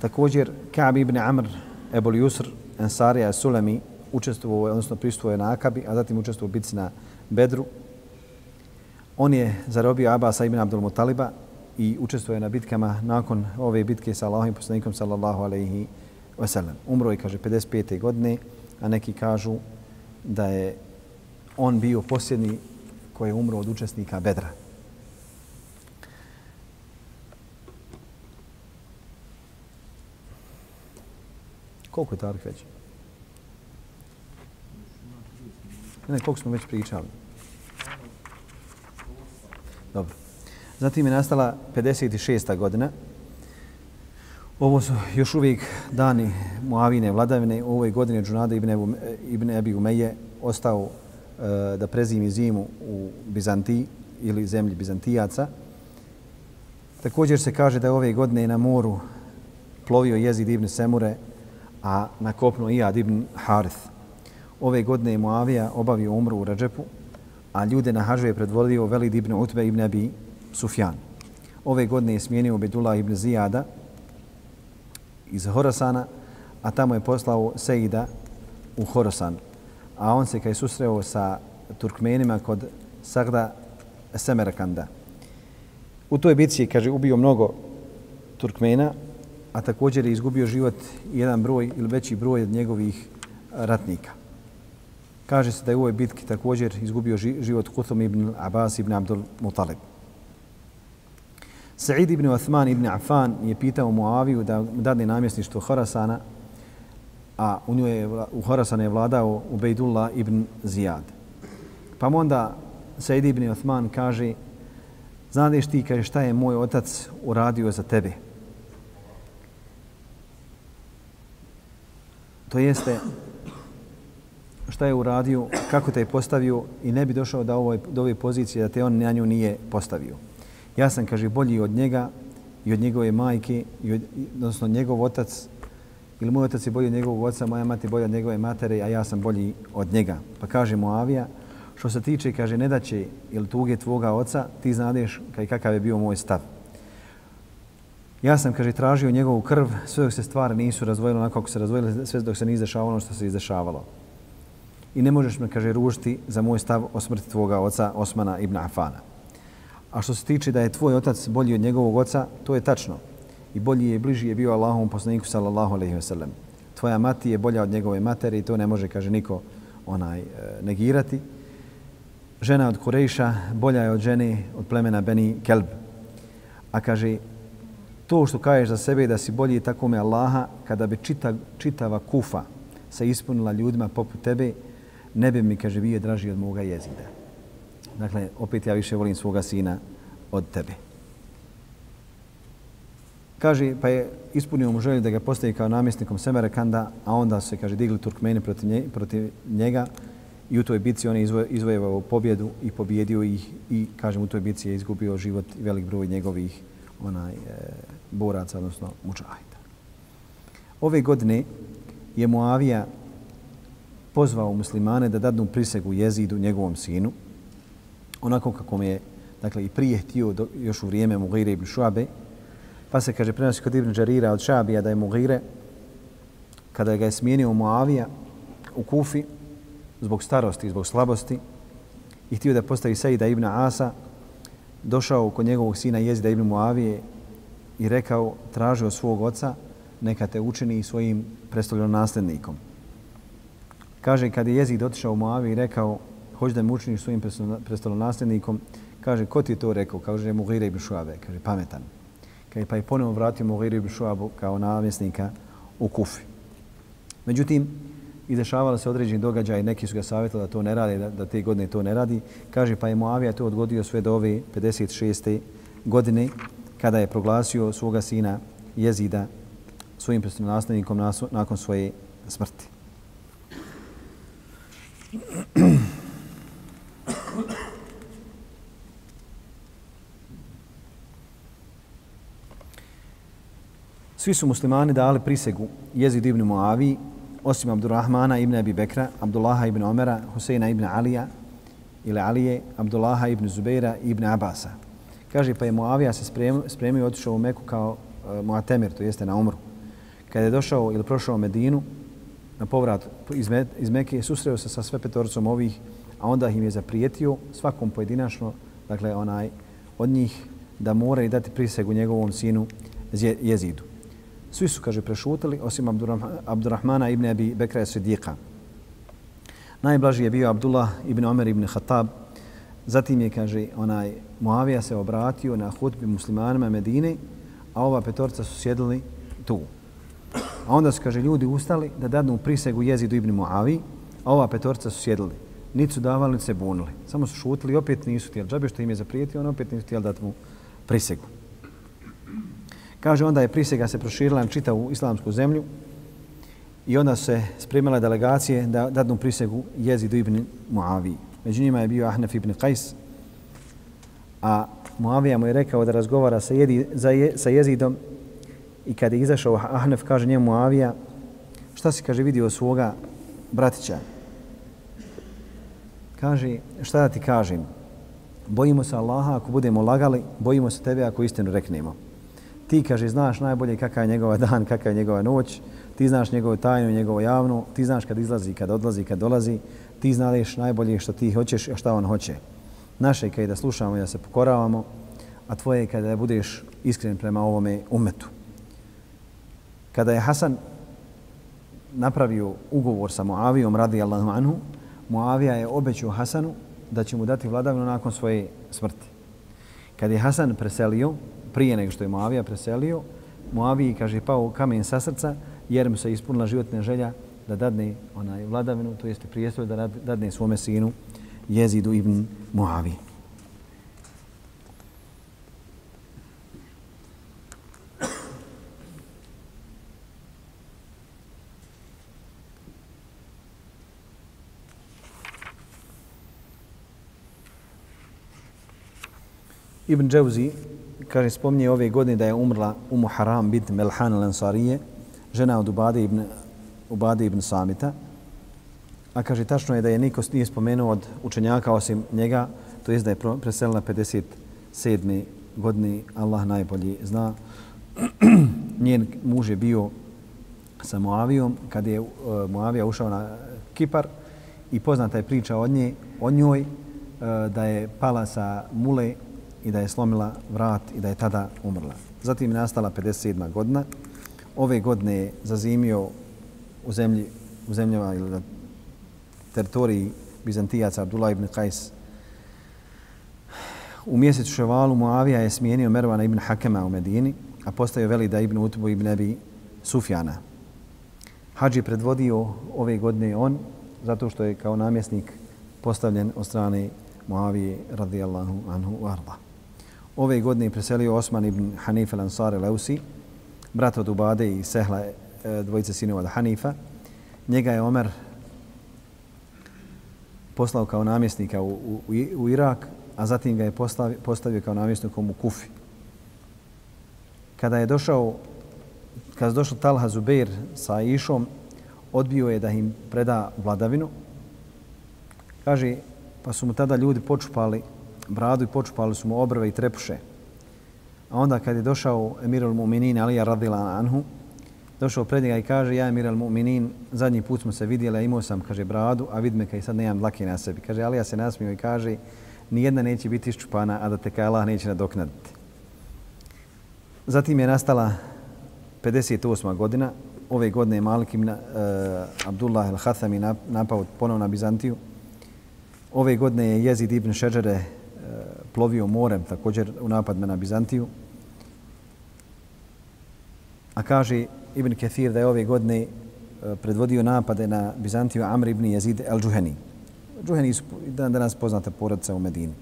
Također, Ka'b ibn Amr Ebul Yusr Ansarija Sulemi učestvovao, odnosno prisutvovao je na Akabi, a zatim učestvovao u bitci na Bedru. On je zarobio Abasa ibn Abdul Mutaliba i učestvovao je na bitkama nakon ove bitke sa Allahom i poslanikom sallallahu alaihi wasallam. Umro je, kaže, 55. godine, a neki kažu da je on bio posljedni koji je umro od učesnika Bedra. Koliko je Tarih veći? Ne, koliko smo već pričali? Dobro. Zatim je nastala 56. godina. Ovo su još uvijek dani Muavine vladavine. U ovoj godini Džunada ibn, Ebu, ibn Ebi Umeje ostao e, da prezimi zimu u Bizantiji ili zemlji Bizantijaca. Također se kaže da je ove godine na moru plovio jezid ibn Semure, a na kopnu Iad ibn Harith. Ove godine je Muavija obavio umru u Ređepu, a ljude na hađu je predvodio Velid ibn Utbe ibn Abi Sufjan. Ove godine je smijenio Bedula ibn Zijada iz Horasana, a tamo je poslao Sejida u Horasan. A on se kaj susreo sa Turkmenima kod Sagda Semerkanda. U toj bitci, je, kaže, ubio mnogo Turkmena, a također je izgubio život jedan broj ili veći broj od njegovih ratnika. Kaže se da je u ovoj bitki također izgubio život Kuthum ibn Abbas ibn Abdul Mutalib. Sa'id ibn Uthman ibn Affan je pitao Muaviju da dadne namjesništvo Horasana, a u njoj je, u Horasana je vladao Ubejdullah ibn Zijad. Pa mu onda Sa'id ibn Uthman kaže, znadeš ti kaže, šta je moj otac uradio za tebe? To jeste šta je uradio, kako te je postavio i ne bi došao da ovoj, do ove pozicije da te on na nju nije postavio. Ja sam, kaže, bolji od njega i od njegove majke, i od, odnosno njegov otac, ili moj otac je bolji od njegovog oca, moja mati je bolja od njegove matere, a ja sam bolji od njega. Pa kaže mu Avija, što se tiče, kaže, ne da će ili tuge tvoga oca, ti znadeš kaj, kakav je bio moj stav. Ja sam, kaže, tražio njegovu krv, sve dok se stvari nisu razvojile onako kako se razvojile, sve dok se nije izdešavalo ono što se izdešavalo. I ne možeš me, kaže, ružiti za moj stav o smrti tvoga oca Osmana ibn Afana. A što se tiče da je tvoj otac bolji od njegovog oca, to je tačno. I bolji je i bliži je bio Allahom poslaniku sallallahu alaihi ve sellem. Tvoja mati je bolja od njegove materi i to ne može, kaže, niko onaj e, negirati. Žena od Kurejša bolja je od žene od plemena Beni Kelb. A kaže, to što kažeš za sebe da si bolji tako me Allaha, kada bi čita, čitava kufa se ispunila ljudima poput tebe, ne bi mi, kaže, bio draži od moga jezida. Dakle, opet ja više volim svoga sina od tebe. Kaže, pa je ispunio mu želju da ga postavi kao namjesnikom Semerekanda, a onda se, kaže, digli Turkmeni protiv, nje, protiv njega i u toj bici on je izvojevao pobjedu i pobjedio ih i, kažem, u toj bici je izgubio život i velik broj njegovih onaj, e, boraca, odnosno mučahida. Ove godine je Moavija pozvao muslimane da dadnu prisegu jezidu njegovom sinu, onako kako je dakle, i prije htio do, još u vrijeme Mughire ibn Šuabe, pa se kaže prenosi kod Ibn Đarira od Šabija da je Mughire, kada ga je smijenio Muavija u Kufi, zbog starosti, zbog slabosti, i htio da postavi Sejida ibn Asa, došao kod njegovog sina Jezida ibn Muavije i rekao, tražio svog oca, neka te učini svojim predstavljenom nasljednikom. Kaže, kad je jezik dotišao u Moavi i rekao, hoće da me učiniš svojim prestolonasljednikom, nasljednikom, kaže, ko ti je to rekao? Kaže, Mughire ibn Šuabe, kaže, pametan. Kaže, pa je ponovno vratio Mughire ibn Šuabu kao namjesnika u Kufi. Međutim, i dešavala se određeni događaj, neki su ga savjetili da to ne radi, da, da te godine to ne radi. Kaže, pa je Moavija to odgodio sve do ove 56. godine, kada je proglasio svoga sina Jezida svojim predstavnim nakon svoje smrti. Svi su muslimani dali prisegu Jezid ibn Muavi, osim Abdurrahmana ibn Abi Bekra, Abdullaha ibn Omera, Huseina ibn Alija ili Alije, Abdullaha ibn Zubeira ibn Abasa. Kaže, pa je Muavija se spremio, spremio i otišao u Meku kao uh, Muatemir, to jeste na umru. kada je došao ili prošao Medinu, na povrat iz, Mekije, susreo se sa sve petorcom ovih, a onda im je zaprijetio svakom pojedinačno, dakle, onaj, od njih da mora i dati prisegu njegovom sinu Jezidu. Svi su, kaže, prešutili, osim Abdurrahmana ibn Abi Bekra Sidika. Najblaži je bio Abdullah ibn Omer ibn Khattab. Zatim je, kaže, onaj Muavija se obratio na hutbi muslimanima Medine, a ova petorca su sjedili tu. A onda su, kaže, ljudi ustali da dadnu prisegu jezidu ibn Muavi, a ova petorca su sjedili. Niti su davali, niti se bunili. Samo su šutili i opet nisu tijeli. Džabe što im je zaprijetio, on opet nisu tijeli dati mu prisegu. Kaže, onda je prisega se proširila na čitavu islamsku zemlju i onda se spremile delegacije da dadnu prisegu jezidu ibn Muavi. Među njima je bio Ahnaf ibn Qais, a Muavija mu je rekao da razgovara sa, jedi, za je, sa jezidom i kad je izašao Ahnef, kaže njemu Muavija, šta si, kaže, vidio svoga bratića? Kaže, šta da ti kažem? Bojimo se Allaha ako budemo lagali, bojimo se tebe ako istinu reknemo. Ti, kaže, znaš najbolje kakav je njegova dan, kakav je njegova noć, ti znaš njegovu tajnu, njegovo javno, ti znaš kad izlazi, kad odlazi, kad dolazi, ti znaš najbolje što ti hoćeš, a šta on hoće. Naše je kada slušamo i da se pokoravamo, a tvoje je kada budeš iskren prema ovome umetu. Kada je Hasan napravio ugovor sa Muavijom radijallahu anhu, Muavija je obećao Hasanu da će mu dati vladavnu nakon svoje smrti. Kad je Hasan preselio, prije nego što je Muavija preselio, Muaviji, kaže, pao kamen sa srca, jer mu se ispunila životna želja da dadne onaj vladavinu, to jeste prijestolje da dadne svome sinu Jezidu ibn Muaviji. Ibn Džavzi, kaže, spominje ove godine da je umrla Umu Haram bint Melhan al-Ansarije, žena od Ubade ibn, Ubade ibn Samita. A kaže, tačno je da je niko nije spomenuo od učenjaka osim njega, to je da je preselila 57. godine, Allah najbolji zna. Njen muž je bio sa Moavijom, kada je e, uh, Moavija ušao na Kipar i poznata je priča od nje, o njoj, uh, da je pala sa mule i da je slomila vrat i da je tada umrla. Zatim je nastala 57. godina. Ove godine je zazimio u zemlji, u zemljama ili na teritoriji Bizantijaca Abdullah ibn Qais. U mjesecu Ševalu Muavija je smijenio Mervana ibn Hakema u Medini, a postavio Velida ibn Utbu ibn Abi Sufjana. Hadži predvodio ove godine on, zato što je kao namjesnik postavljen od strane Muavije radijallahu anhu arda. Ove godine preselio Osman ibn Hanif al-Ansar al-Ausi, brat od Ubade i Sehla, e, dvojice sinova od Hanifa. Njega je Omer poslao kao namjesnika u, u, u Irak, a zatim ga je postavio, postavio kao namjesnikom u Kufi. Kada je došao, kada je došao Talha Zubeir sa Išom, odbio je da im preda vladavinu. Kaže, pa su mu tada ljudi počupali bradu i počupali su mu obrve i trepuše. A onda kad je došao Emir al-Mu'minin Alija radila anhu, došao pred njega i kaže, ja Emir al-Mu'minin, zadnji put smo se vidjeli, a imao sam, kaže, bradu, a vid me kaj sad nemam dlake na sebi. Kaže, Alija se nasmio i kaže, nijedna neće biti iščupana, a da te kaj Allah neće nadoknaditi. Zatim je nastala 58. godina. Ove godine je Malik ibn uh, Abdullah al-Hathami napao ponovno na Bizantiju. Ove godine je Jezid ibn Šeđere plovio morem također u napad na Bizantiju. A kaže Ibn Kathir da je ove godine e, predvodio napade na Bizantiju Amr ibn Yazid al-Džuheni. Džuheni su dan danas poznata porodica u Medini.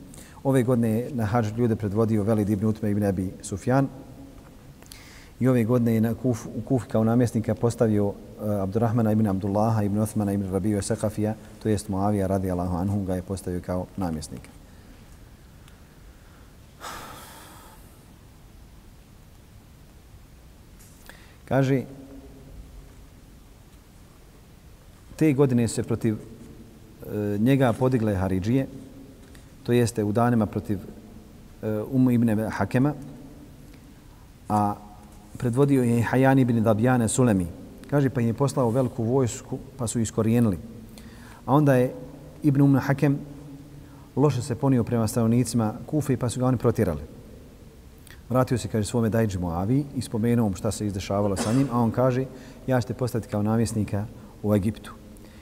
Ove godine je na hađ ljude predvodio Velid ibn Utme ibn Abi Sufjan. I ove godine je na Kuf, u Kuf kao namjesnika postavio uh, Abdurrahmana ibn Abdullaha ibn Othmana ibn Rabiju Esakafija, to jest Muavija radijallahu anhu ga je postavio kao namjesnika. Kaže, te godine se protiv e, njega podigle Haridžije, to jeste u danima protiv e, Umu ibn Hakema, a predvodio je Hajan ibn Dabjane Sulemi. Kaže, pa im je poslao veliku vojsku, pa su iskorijenili. A onda je Ibn Umu Hakem loše se ponio prema stanovnicima Kufe pa su ga oni protjerali. Vratio se, kaže, svome dajđi Moavi i spomenuo mu šta se izdešavalo sa njim, a on kaže, ja ćete postati kao namjesnika u Egiptu.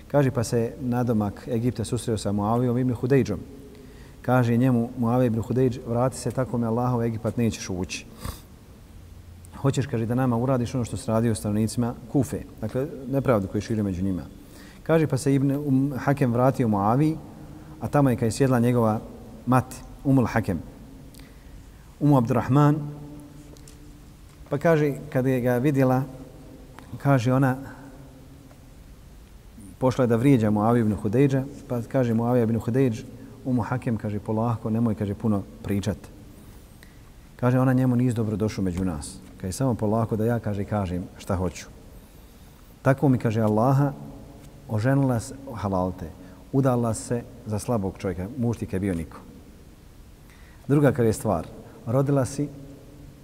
Kaže, pa se nadomak Egipta susreo sa Moavijom ibn Hudejdžom. Kaže njemu, Moavij ibn Hudejdž, vrati se tako me Allaha u Egipat nećeš ući. Hoćeš, kaže, da nama uradiš ono što se radio stanovnicima Kufe. Dakle, nepravdu koju širio među njima. Kaže, pa se Ibn um, Hakem vratio Moavi, a tamo je kaj sjedla njegova mati, Umul Hakem. Umu Abdurrahman, pa kaže, kada je ga vidjela, kaže ona, pošla je da vrijeđa Muavi ibn Hudejdža, pa kaže Muavi ibn Hudejdž, Umu Hakem, kaže, polako, nemoj, kaže, puno pričat. Kaže, ona njemu nisi dobro došao među nas. Kaže, samo polako da ja, kaže, kažem šta hoću. Tako mi, kaže, Allaha, oženila se, halalte, udala se za slabog čovjeka, muštika je bio niko. Druga kada je stvar, rodila si,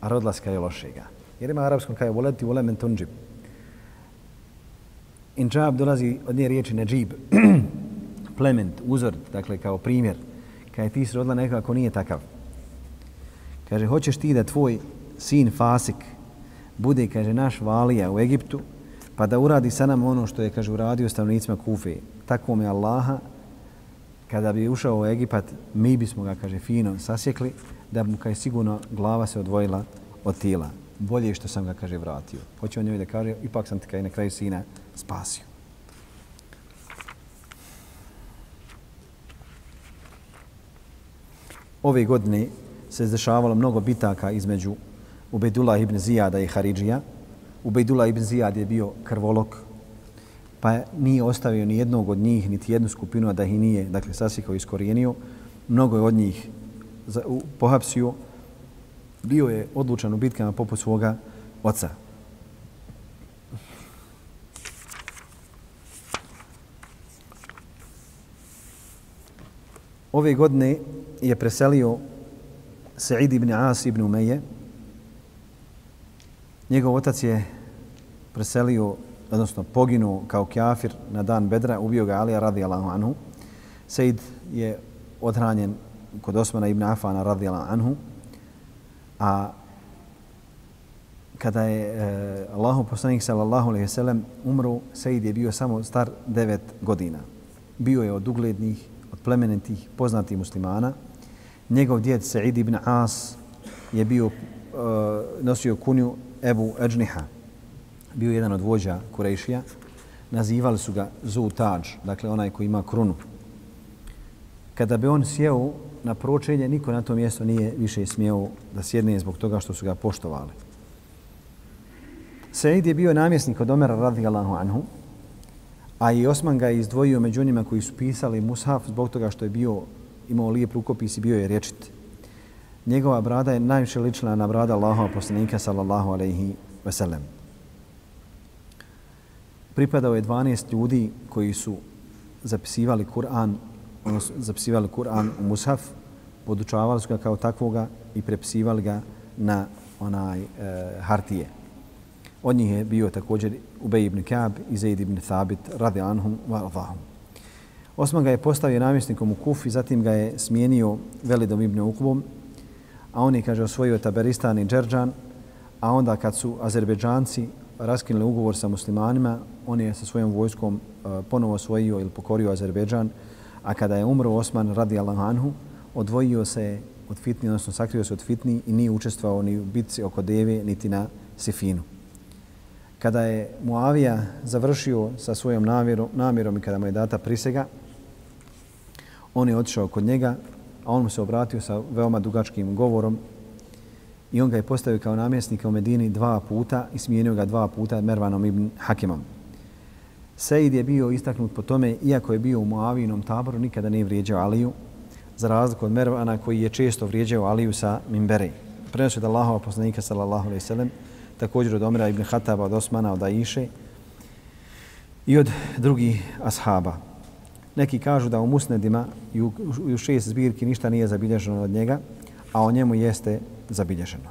a rodila si kaj je lošega. Jer ima arapskom kaj je voleti u lemen tunđib. Inđab dolazi od nje riječi neđib, plement, uzor, dakle kao primjer. Kaj ti si rodila nekako nije takav. Kaže, hoćeš ti da tvoj sin Fasik bude, kaže, naš valija u Egiptu, pa da uradi sa nam ono što je, kaže, uradio stanovnicima Kufe. Tako mi Allaha, kada bi ušao u Egipat, mi bismo ga, kaže, fino sasjekli, da mu, kaj sigurno glava se odvojila od tijela. Bolje što sam ga, kaže, vratio. Hoće on njoj da kaže, ipak sam te kaj na kraju sina spasio. Ove godine se izdešavalo mnogo bitaka između Ubejdullah ibn Zijada i Haridžija, Ubejdullah ibn Zijad je bio krvolok, pa nije ostavio ni jednog od njih, niti jednu skupinu, a da ih nije, dakle, sasvih iskorijenio. Mnogo je od njih pohapsio. Bio je odlučan u bitkama poput svoga oca. Ove godine je preselio Sa'id ibn As ibn Umeje, Njegov otac je preselio, odnosno poginuo kao kjafir na dan Bedra, ubio ga Alija radijalahu anhu. Sa'id je odhranjen kod Osmana ibn Afana radijala anhu. A kada je e, Allahu poslanik sallallahu alejhi ve sellem umro, Sejid je bio samo star 9 godina. Bio je od uglednih, od plemenitih, poznatih muslimana. Njegov djed Sejid ibn As je bio e, nosio kunju Ebu Ejniha. bio je jedan od vođa Kurejšija, nazivali su ga Zu Taj, dakle onaj koji ima krunu. Kada bi on sjeo na pročelje, niko na to mjesto nije više smijeo da sjedne zbog toga što su ga poštovali. Said je bio namjesnik od Omera radijallahu anhu, a i Osman ga je izdvojio među njima koji su pisali Mushaf zbog toga što je bio imao lijep rukopis i bio je rječit njegova brada je najviše lična na brada Allahova poslanika sallallahu alaihi ve sellem. Pripadao je 12 ljudi koji su zapisivali Kur'an, ono, zapisivali Kur'an u Mushaf, podučavali su ga kao takvoga i prepisivali ga na onaj e, hartije. Od njih je bio također Ubej ibn Ka'b i Zaid ibn Thabit radi anhum wa radahum. Osman ga je postavio namjesnikom u Kufi, zatim ga je smijenio Velidom ibn Ukubom, a on je, kaže, osvojio Taberistan i Džerđan, a onda kad su Azerbeđanci raskinuli ugovor sa muslimanima, on je sa svojom vojskom e, ponovo osvojio ili pokorio Azerbeđan, a kada je umro Osman radi Allahanhu, odvojio se od fitni, odnosno sakrio se od fitni i nije učestvovao ni u bitci oko Deve, niti na Sifinu. Kada je Muavija završio sa svojom namjerom, namjerom i kada mu je data prisega, on je otišao kod njega, a on mu se obratio sa veoma dugačkim govorom i on ga je postavio kao namjesnika u Medini dva puta i smijenio ga dva puta Mervanom ibn Hakimom. Said je bio istaknut po tome, iako je bio u Moavinom taboru, nikada nije vrijeđao Aliju, za razliku od Mervana koji je često vrijeđao Aliju sa Mimbere. Prenosio da Allahova poslanika sallallahu alaihi sallam, također od Omera ibn Hataba, od Osmana, od Aiše i od drugih ashaba. Neki kažu da u musnedima i u, u šest zbirki ništa nije zabilježeno od njega, a o njemu jeste zabilježeno.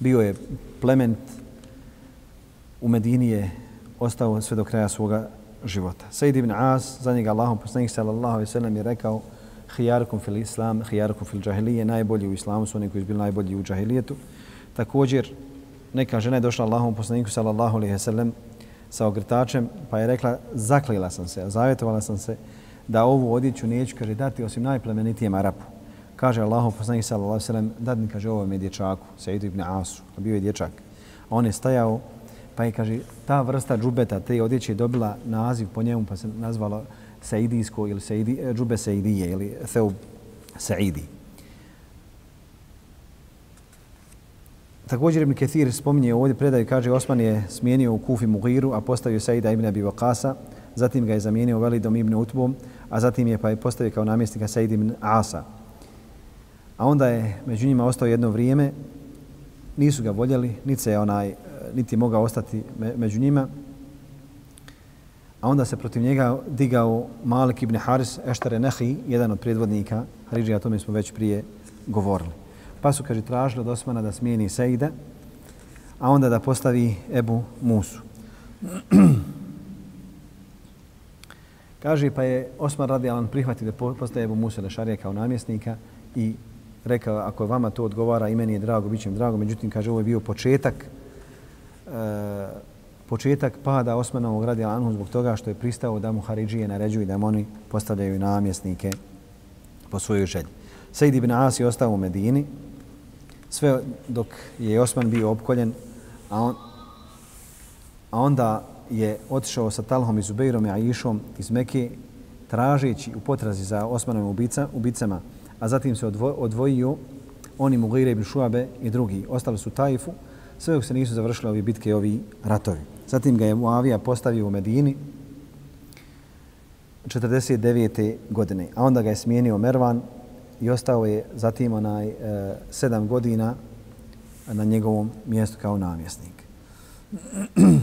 Bio je plement u Medini je ostao sve do kraja svoga života. Said ibn As, za njega Allahom poslanik sallallahu alaihi sallam je rekao hijarukum fil islam, hijarukum fil džahilije, najbolji u islamu su oni koji su bili najbolji u džahilijetu. Također, neka žena je došla Allahom poslaniku sallallahu alaihi sallam sa ogrtačem, pa je rekla, zaklila sam se, zavjetovala sam se da ovu odjeću neću, kaže, dati osim najplemenitijem Arapu. Kaže Allahom poslanik sallallahu alaihi sallam, dadni, kaže, ovom dječaku, Saidu ibn Asu, bio je dječak. A on je stajao Pa je, kaže, ta vrsta džubeta, te odjeće je dobila naziv po njemu, pa se nazvalo Saidijsko ili Saidi, e, džube Saidije ili Theub Saidi. Također Ibn Kethir spominje ovdje predaju, kaže Osman je smijenio u Kufi Mugiru, a postavio Saida ibn Abi Waqasa, zatim ga je zamijenio Velidom ibn Utbom, a zatim je pa je postavio kao namjesnika Said ibn Asa. A onda je među njima ostao jedno vrijeme, nisu ga voljeli, niti se onaj niti mogao ostati među njima. A onda se protiv njega digao Malik ibn Haris Eštare Nehi, jedan od predvodnika Haridžija, o tome smo već prije govorili. Pa su, kaže, tražili od Osmana da smijeni Sejda, a onda da postavi Ebu Musu. kaže, pa je Osman radijalan prihvatio da postaje Ebu Musa Lešarija kao namjesnika i rekao, ako vama to odgovara i meni je drago, bit će drago. Međutim, kaže, ovo je bio početak Eh, početak pada Osmanovog radi Anhu zbog toga što je pristao da mu Haridžije naređuju da mu oni postavljaju namjesnike po svojoj želji. Sejid ibn As je ostao u Medini sve dok je Osman bio opkoljen, a, on, a onda je otišao sa Talhom i Zubeirom i Aishom iz Mekke tražeći u potrazi za Osmanovim ubica, ubicama, a zatim se odvojio oni Mugire ibn Šuabe i drugi. Ostali su Tajfu, sve dok se nisu završile ovi bitke i ovi ratovi. Zatim ga je Muavija postavio u Medini 49. godine, a onda ga je smijenio Mervan i ostao je zatim onaj e, sedam godina na njegovom mjestu kao namjesnik.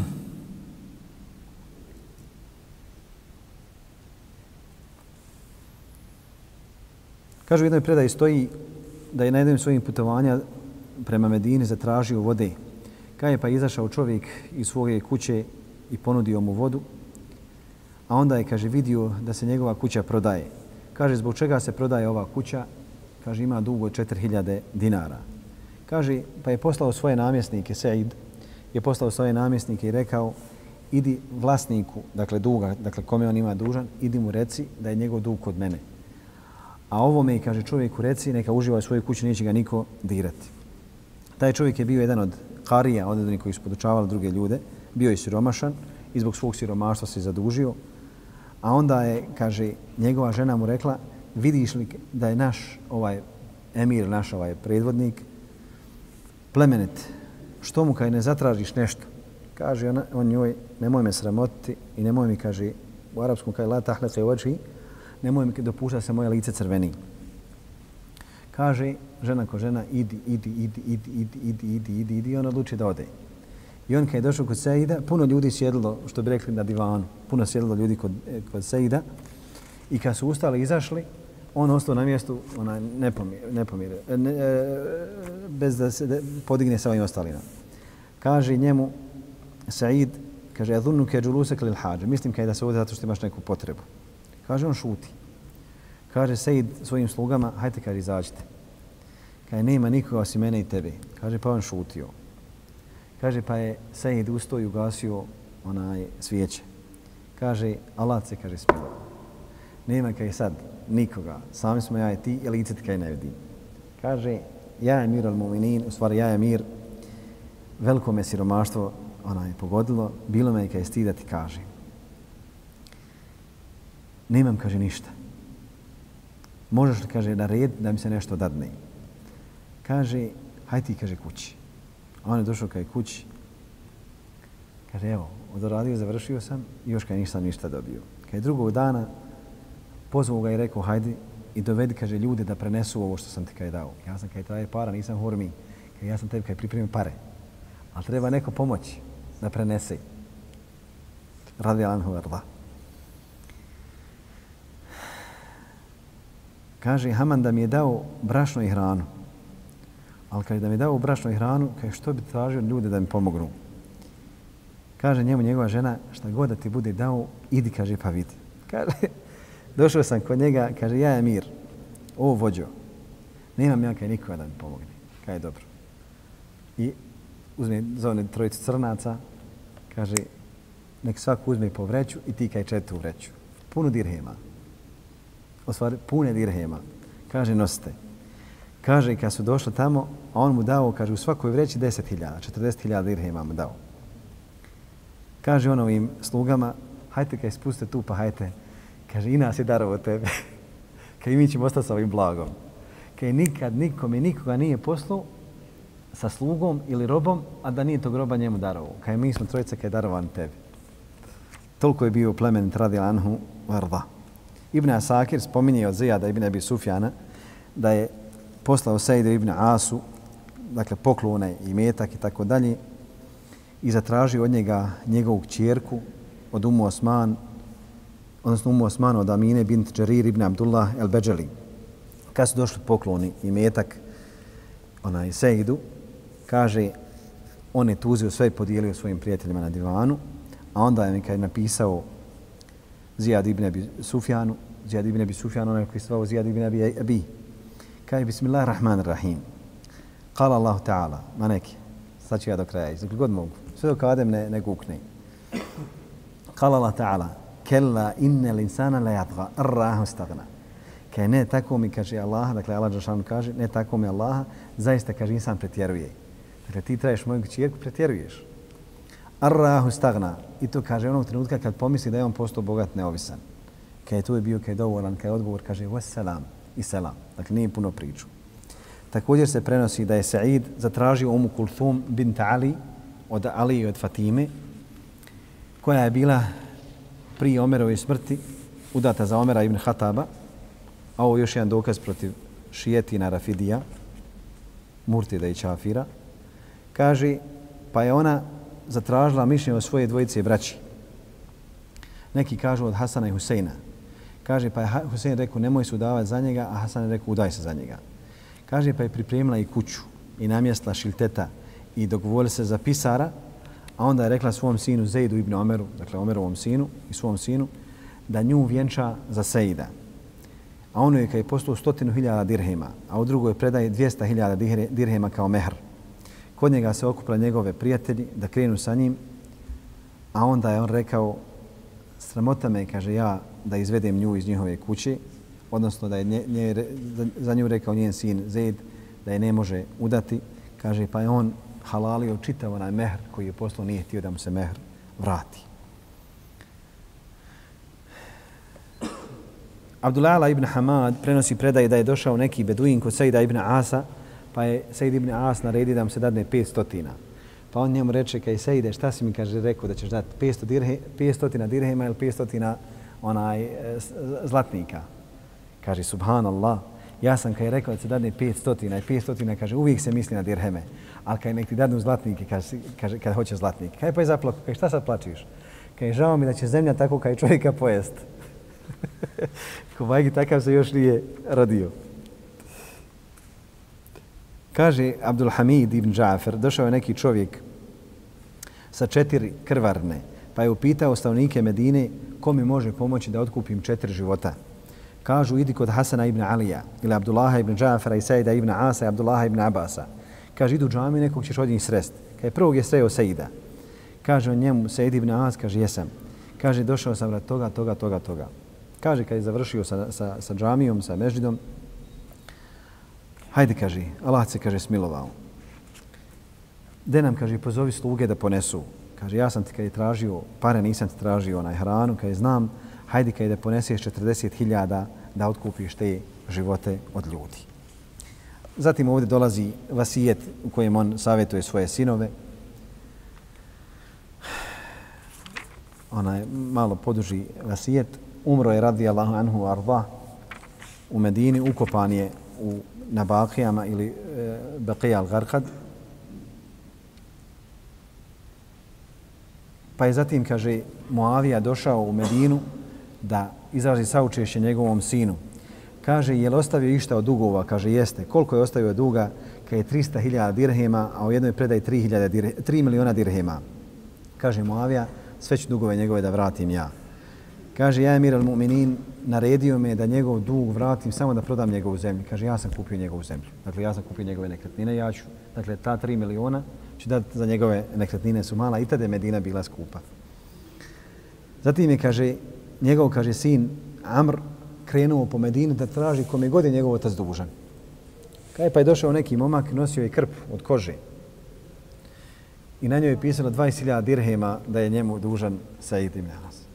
Kažu u jednoj predaji stoji da je na jednom svojim putovanja prema Medini zatražio vode Kaj je pa izašao čovjek iz svoje kuće i ponudio mu vodu, a onda je, kaže, vidio da se njegova kuća prodaje. Kaže, zbog čega se prodaje ova kuća? Kaže, ima dugo 4000 dinara. Kaže, pa je poslao svoje namjesnike, Seid, je poslao svoje namjesnike i rekao, idi vlasniku, dakle duga, dakle kome on ima dužan, idi mu reci da je njegov dug kod mene. A ovo me, kaže čovjeku, reci, neka uživa u svojoj kući, neće ga niko dirati. Taj čovjek je bio jedan od karija, od onih koji su podučavali druge ljude, bio je siromašan i zbog svog siromaštva se zadužio. A onda je, kaže, njegova žena mu rekla, vidiš li da je naš ovaj emir, naš ovaj predvodnik, plemenet, što mu kaj ne zatražiš nešto? Kaže ona, on njoj, nemoj me sramotiti i nemoj mi, kaže, u arapskom kaj la tahle oči, nemoj mi dopušta se moje lice crveni. Kaže, žena ko žena, idi, idi, idi, idi, idi, idi, idi, idi, idi, i on odluči da ode. I on kad je došao kod Seida, puno ljudi sjedilo, što bi rekli na divanu, puno sjedilo ljudi kod, e, kod Seida. I kad su ustali i izašli, on ostao na mjestu, ona ne nepomir, e, ne e, bez da se de, podigne sa ovim ostalima. Kaže njemu, Said, kaže, ja dhunnu ke lil hađe, mislim kaj da se ovdje zato što imaš neku potrebu. Kaže, on šuti. Kaže Sejid svojim slugama, hajte, kaže, izađite. Kaže, nema nikoga osim mene i tebe. Kaže, pa on šutio. Kaže, pa je Sejid ustao i ugasio onaj svijeće. Kaže, Allah se, kaže, smilo. Nema, kaže, sad nikoga. Sami smo ja i ti, i lice ti, kaže, ne vidim. Kaže, ja je mir al-muminin, u stvari, ja je mir, veliko me siromaštvo onaj, pogodilo, bilo me, kaj stida ti kaže. Nemam, kaže, ništa. Možeš li, kaže, da red da mi se nešto dadne kaže, hajde ti, kaže, kući. A on je došao kaj kući. Kaže, evo, odoradio, završio sam i još kaj nisam ništa dobio. Kaj drugog dana pozvao ga i rekao, hajde i dovedi, kaže, ljude da prenesu ovo što sam ti kaj dao. Ja sam kaj traje para, nisam hormi. Kaj ja sam tebi kaj pripremio pare. Ali treba neko pomoći da prenese. Radi Anhu Arda. Kaže, Haman da mi je dao brašno i hranu Ali kaže da mi dao brašno i hranu, kaže što bi tražio ljude da mi pomognu. Kaže njemu njegova žena, šta god da ti bude dao, idi, kaže, pa vidi. Kaže, došao sam kod njega, kaže, ja je mir, ovo vođo, nemam ja kaj nikoga da mi pomogne. Kaže, dobro. I uzme, zove trojicu crnaca, kaže, nek svako uzme po vreću i ti kaj četu vreću. Puno dirhema. O stvari, pune dirhema. Kaže, nosite. Kaže, kad su došli tamo, a on mu dao, kaže, u svakoj vreći 10.000, 40.000 dirhema mu dao. Kaže onovim slugama, hajte kaj spuste tu, pa hajte. Kaže, i nas je darovo tebe. kaj mi ćemo ostati sa ovim blagom. Kaj nikad nikome nikoga nije poslao sa slugom ili robom, a da nije tog roba njemu darovo. Kaj mi smo trojica kaj darovan tebi. Toliko je bio plemen Tradilanhu anhu varda. Ibn Asakir spominje od Zijada ibn Abi Sufjana da je poslao Sejde ibn Asu, dakle poklone i metak i tako dalje, i zatražio od njega njegovu čjerku od Umu Osman, odnosno Umu Osman od Amine bint Džarir ibn Abdullah el Beđeli. Kad su došli pokloni i metak onaj Sejdu, kaže, on je tuzio sve i podijelio svojim prijateljima na divanu, a onda je mi napisao Zijad ibn Abi Sufjanu, Zijad ibn Abi Sufjanu, onaj koji svao Zijad ibn Abi Abi. Kaže, Bismillahirrahmanirrahim. Kala Allah Ta'ala, ma neki, sad ću ja do kraja, dok god mogu sve dok Adem ne, ne gukne. Kala Allah ta'ala, kella inne linsana la jatga, arrahu stagna. Kaj ne, tako mi kaže Allah, dakle Allah Đašanu kaže, ne tako mi Allah, zaista kaže insan pretjeruje. Dakle, ti traješ moju čirku, pretjeruješ. Arrahu stagna. I to kaže onog trenutka kad pomisli da je on postao bogat, neovisan. Kaj tu je bio, kad je dovoljan, kad je odgovor, kaže wassalam i selam. Dakle, nije puno priču. Također se prenosi da je Sa'id zatražio Umu Kulthum bint Ali, od Ali i od Fatime, koja je bila prije Omerove smrti udata za Omera ibn Hataba, a ovo još jedan dokaz protiv šijetina Rafidija, Murtida i Čafira, kaže, pa je ona zatražila mišljenje od svoje dvojice braći. Neki kažu od Hasana i Huseina. Kaže, pa je Husein rekao, nemoj se udavati za njega, a Hasan je rekao, udaj se za njega. Kaže, pa je pripremila i kuću i namjestila šilteta i dogovorila se za pisara, a onda je rekla svom sinu Zeidu ibn Omeru, dakle Omerovom sinu i svom sinu, da nju vjenča za Sejda. A ono je kad je postao stotinu hiljada dirhema, a u drugoj predaje 200 hiljada dirhema kao mehr. Kod njega se okupila njegove prijatelji da krenu sa njim, a onda je on rekao, sramota me, kaže ja, da izvedem nju iz njihove kuće, odnosno da je nje, nje, za nju rekao njen sin Zaid da je ne može udati, kaže pa je on halalio čitav onaj mehr koji je poslao, nije htio da mu se mehr vrati. Abdullah ibn Hamad prenosi predaje da je došao neki beduin kod Sejda ibn Asa, pa je Sejid ibn As naredi da mu se dadne 500. Pa on njemu reče, kaj Sejide, šta si mi kaže rekao da ćeš dati 500 dirhe, 500 dirhema ili 500 onaj e, zlatnika? Kaže, subhanallah, ja sam kaj rekao da se dadne 500 i 500 kaže uvijek se misli na dirheme. Ali kaj nek ti dadnu zlatnike kaže, kaže, kad hoće zlatnike. Kaj pa je zaplako? Kaj šta sad plačiš? Kaj žao mi da će zemlja tako kaj čovjeka pojest. Kovajgi takav se još nije rodio. Kaže Abdul Hamid ibn Džafer, došao je neki čovjek sa četiri krvarne, pa je upitao stavnike Medine ko mi može pomoći da otkupim četiri života kažu idi kod Hasana ibn Alija ili Abdullaha ibn Džafara i Sejda ibn Asa i Abdullaha ibn Abasa. Kaže idu džami nekog ćeš od njih srest. Kaže prvog je sreo Sejda. Kaže on njemu Sejid ibn As, kaže jesam. Kaže došao sam rad toga, toga, toga, toga. Kaže kad je završio sa, sa, sa džamijom, sa mežidom, hajde kaže, Allah se kaže smilovao. De nam kaže pozovi sluge da ponesu. Kaže ja sam ti kad je tražio pare, nisam ti tražio onaj hranu, kad je znam, hajde kaj da poneseš 40.000 da otkupiš te živote od ljudi. Zatim ovdje dolazi vasijet u kojem on savjetuje svoje sinove. Ona malo poduži vasijet. Umro je radi Allahu anhu arda u Medini, ukopan je u, na Bakijama ili e, Baqija al-Gharqad. Pa je zatim, kaže, Muavija došao u Medinu da izrazi saučešće njegovom sinu. Kaže, je li ostavio išta od dugova? Kaže, jeste. Koliko je ostavio duga? Kaže, 300.000 dirhema, a u jednoj predaj 3, 3 miliona dirhema. Kaže Moavija, sve ću dugove njegove da vratim ja. Kaže, ja Emir al-Mu'minin naredio me da njegov dug vratim samo da prodam njegovu zemlju. Kaže, ja sam kupio njegovu zemlju. Dakle, ja sam kupio njegove nekretnine, ja ću, dakle, ta 3 miliona ću dati za njegove nekretnine su mala i tada je Medina bila skupa. Zatim je, kaže, njegov, kaže, sin Amr krenuo po Medinu da traži kome god je njegov otac dužan. Kaj pa je došao neki momak, nosio je krp od kože. I na njoj je pisano 20.000 dirhema da je njemu dužan sa ibn Anas.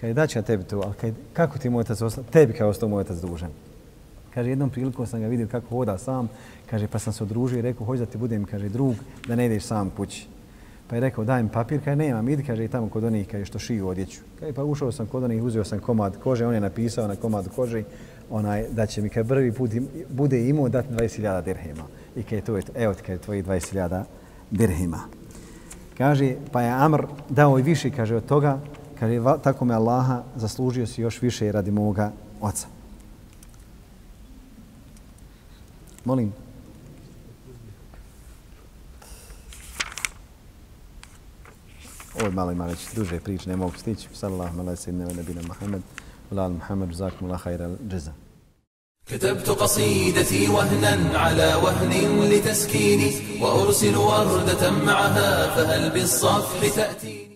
Kaže, daću ja tebi to, ali kaj, kako ti moj otac ostao? Tebi kao ostao moj otac dužan. Kaže, jednom prilikom sam ga vidio kako hoda sam. Kaže, pa sam se odružio i rekao, hoću da ti budem, kaže, drug, da ne ideš sam kući. Pa je rekao, daj mi papir, kaže, nemam, idi, kaže, i tamo kod onih, kaže, što šiju odjeću. Kaže, pa ušao sam kod onih, uzeo sam komad kože, on je napisao na komad kože, onaj, da će mi, kaže, prvi put bude imao dati 20.000 dirhema. I kaže, to je, evo ti, kaže, tvoji 20.000 dirhema. Kaže, pa je Amr dao i više, kaže, od toga, kaže, tako me Allaha zaslužio si još više radi moga oca. Molim. Ovo malo ima već duže priče, ne mogu stići. Sallallahu alaihi sallam, ne nebina Muhammed. Ulal Muhammed, zakum Allah, hajra džeza. كتبت قصيدتي وهنا على وهن لتسكيني وأرسل وردة معها فهل بالصفح تأتي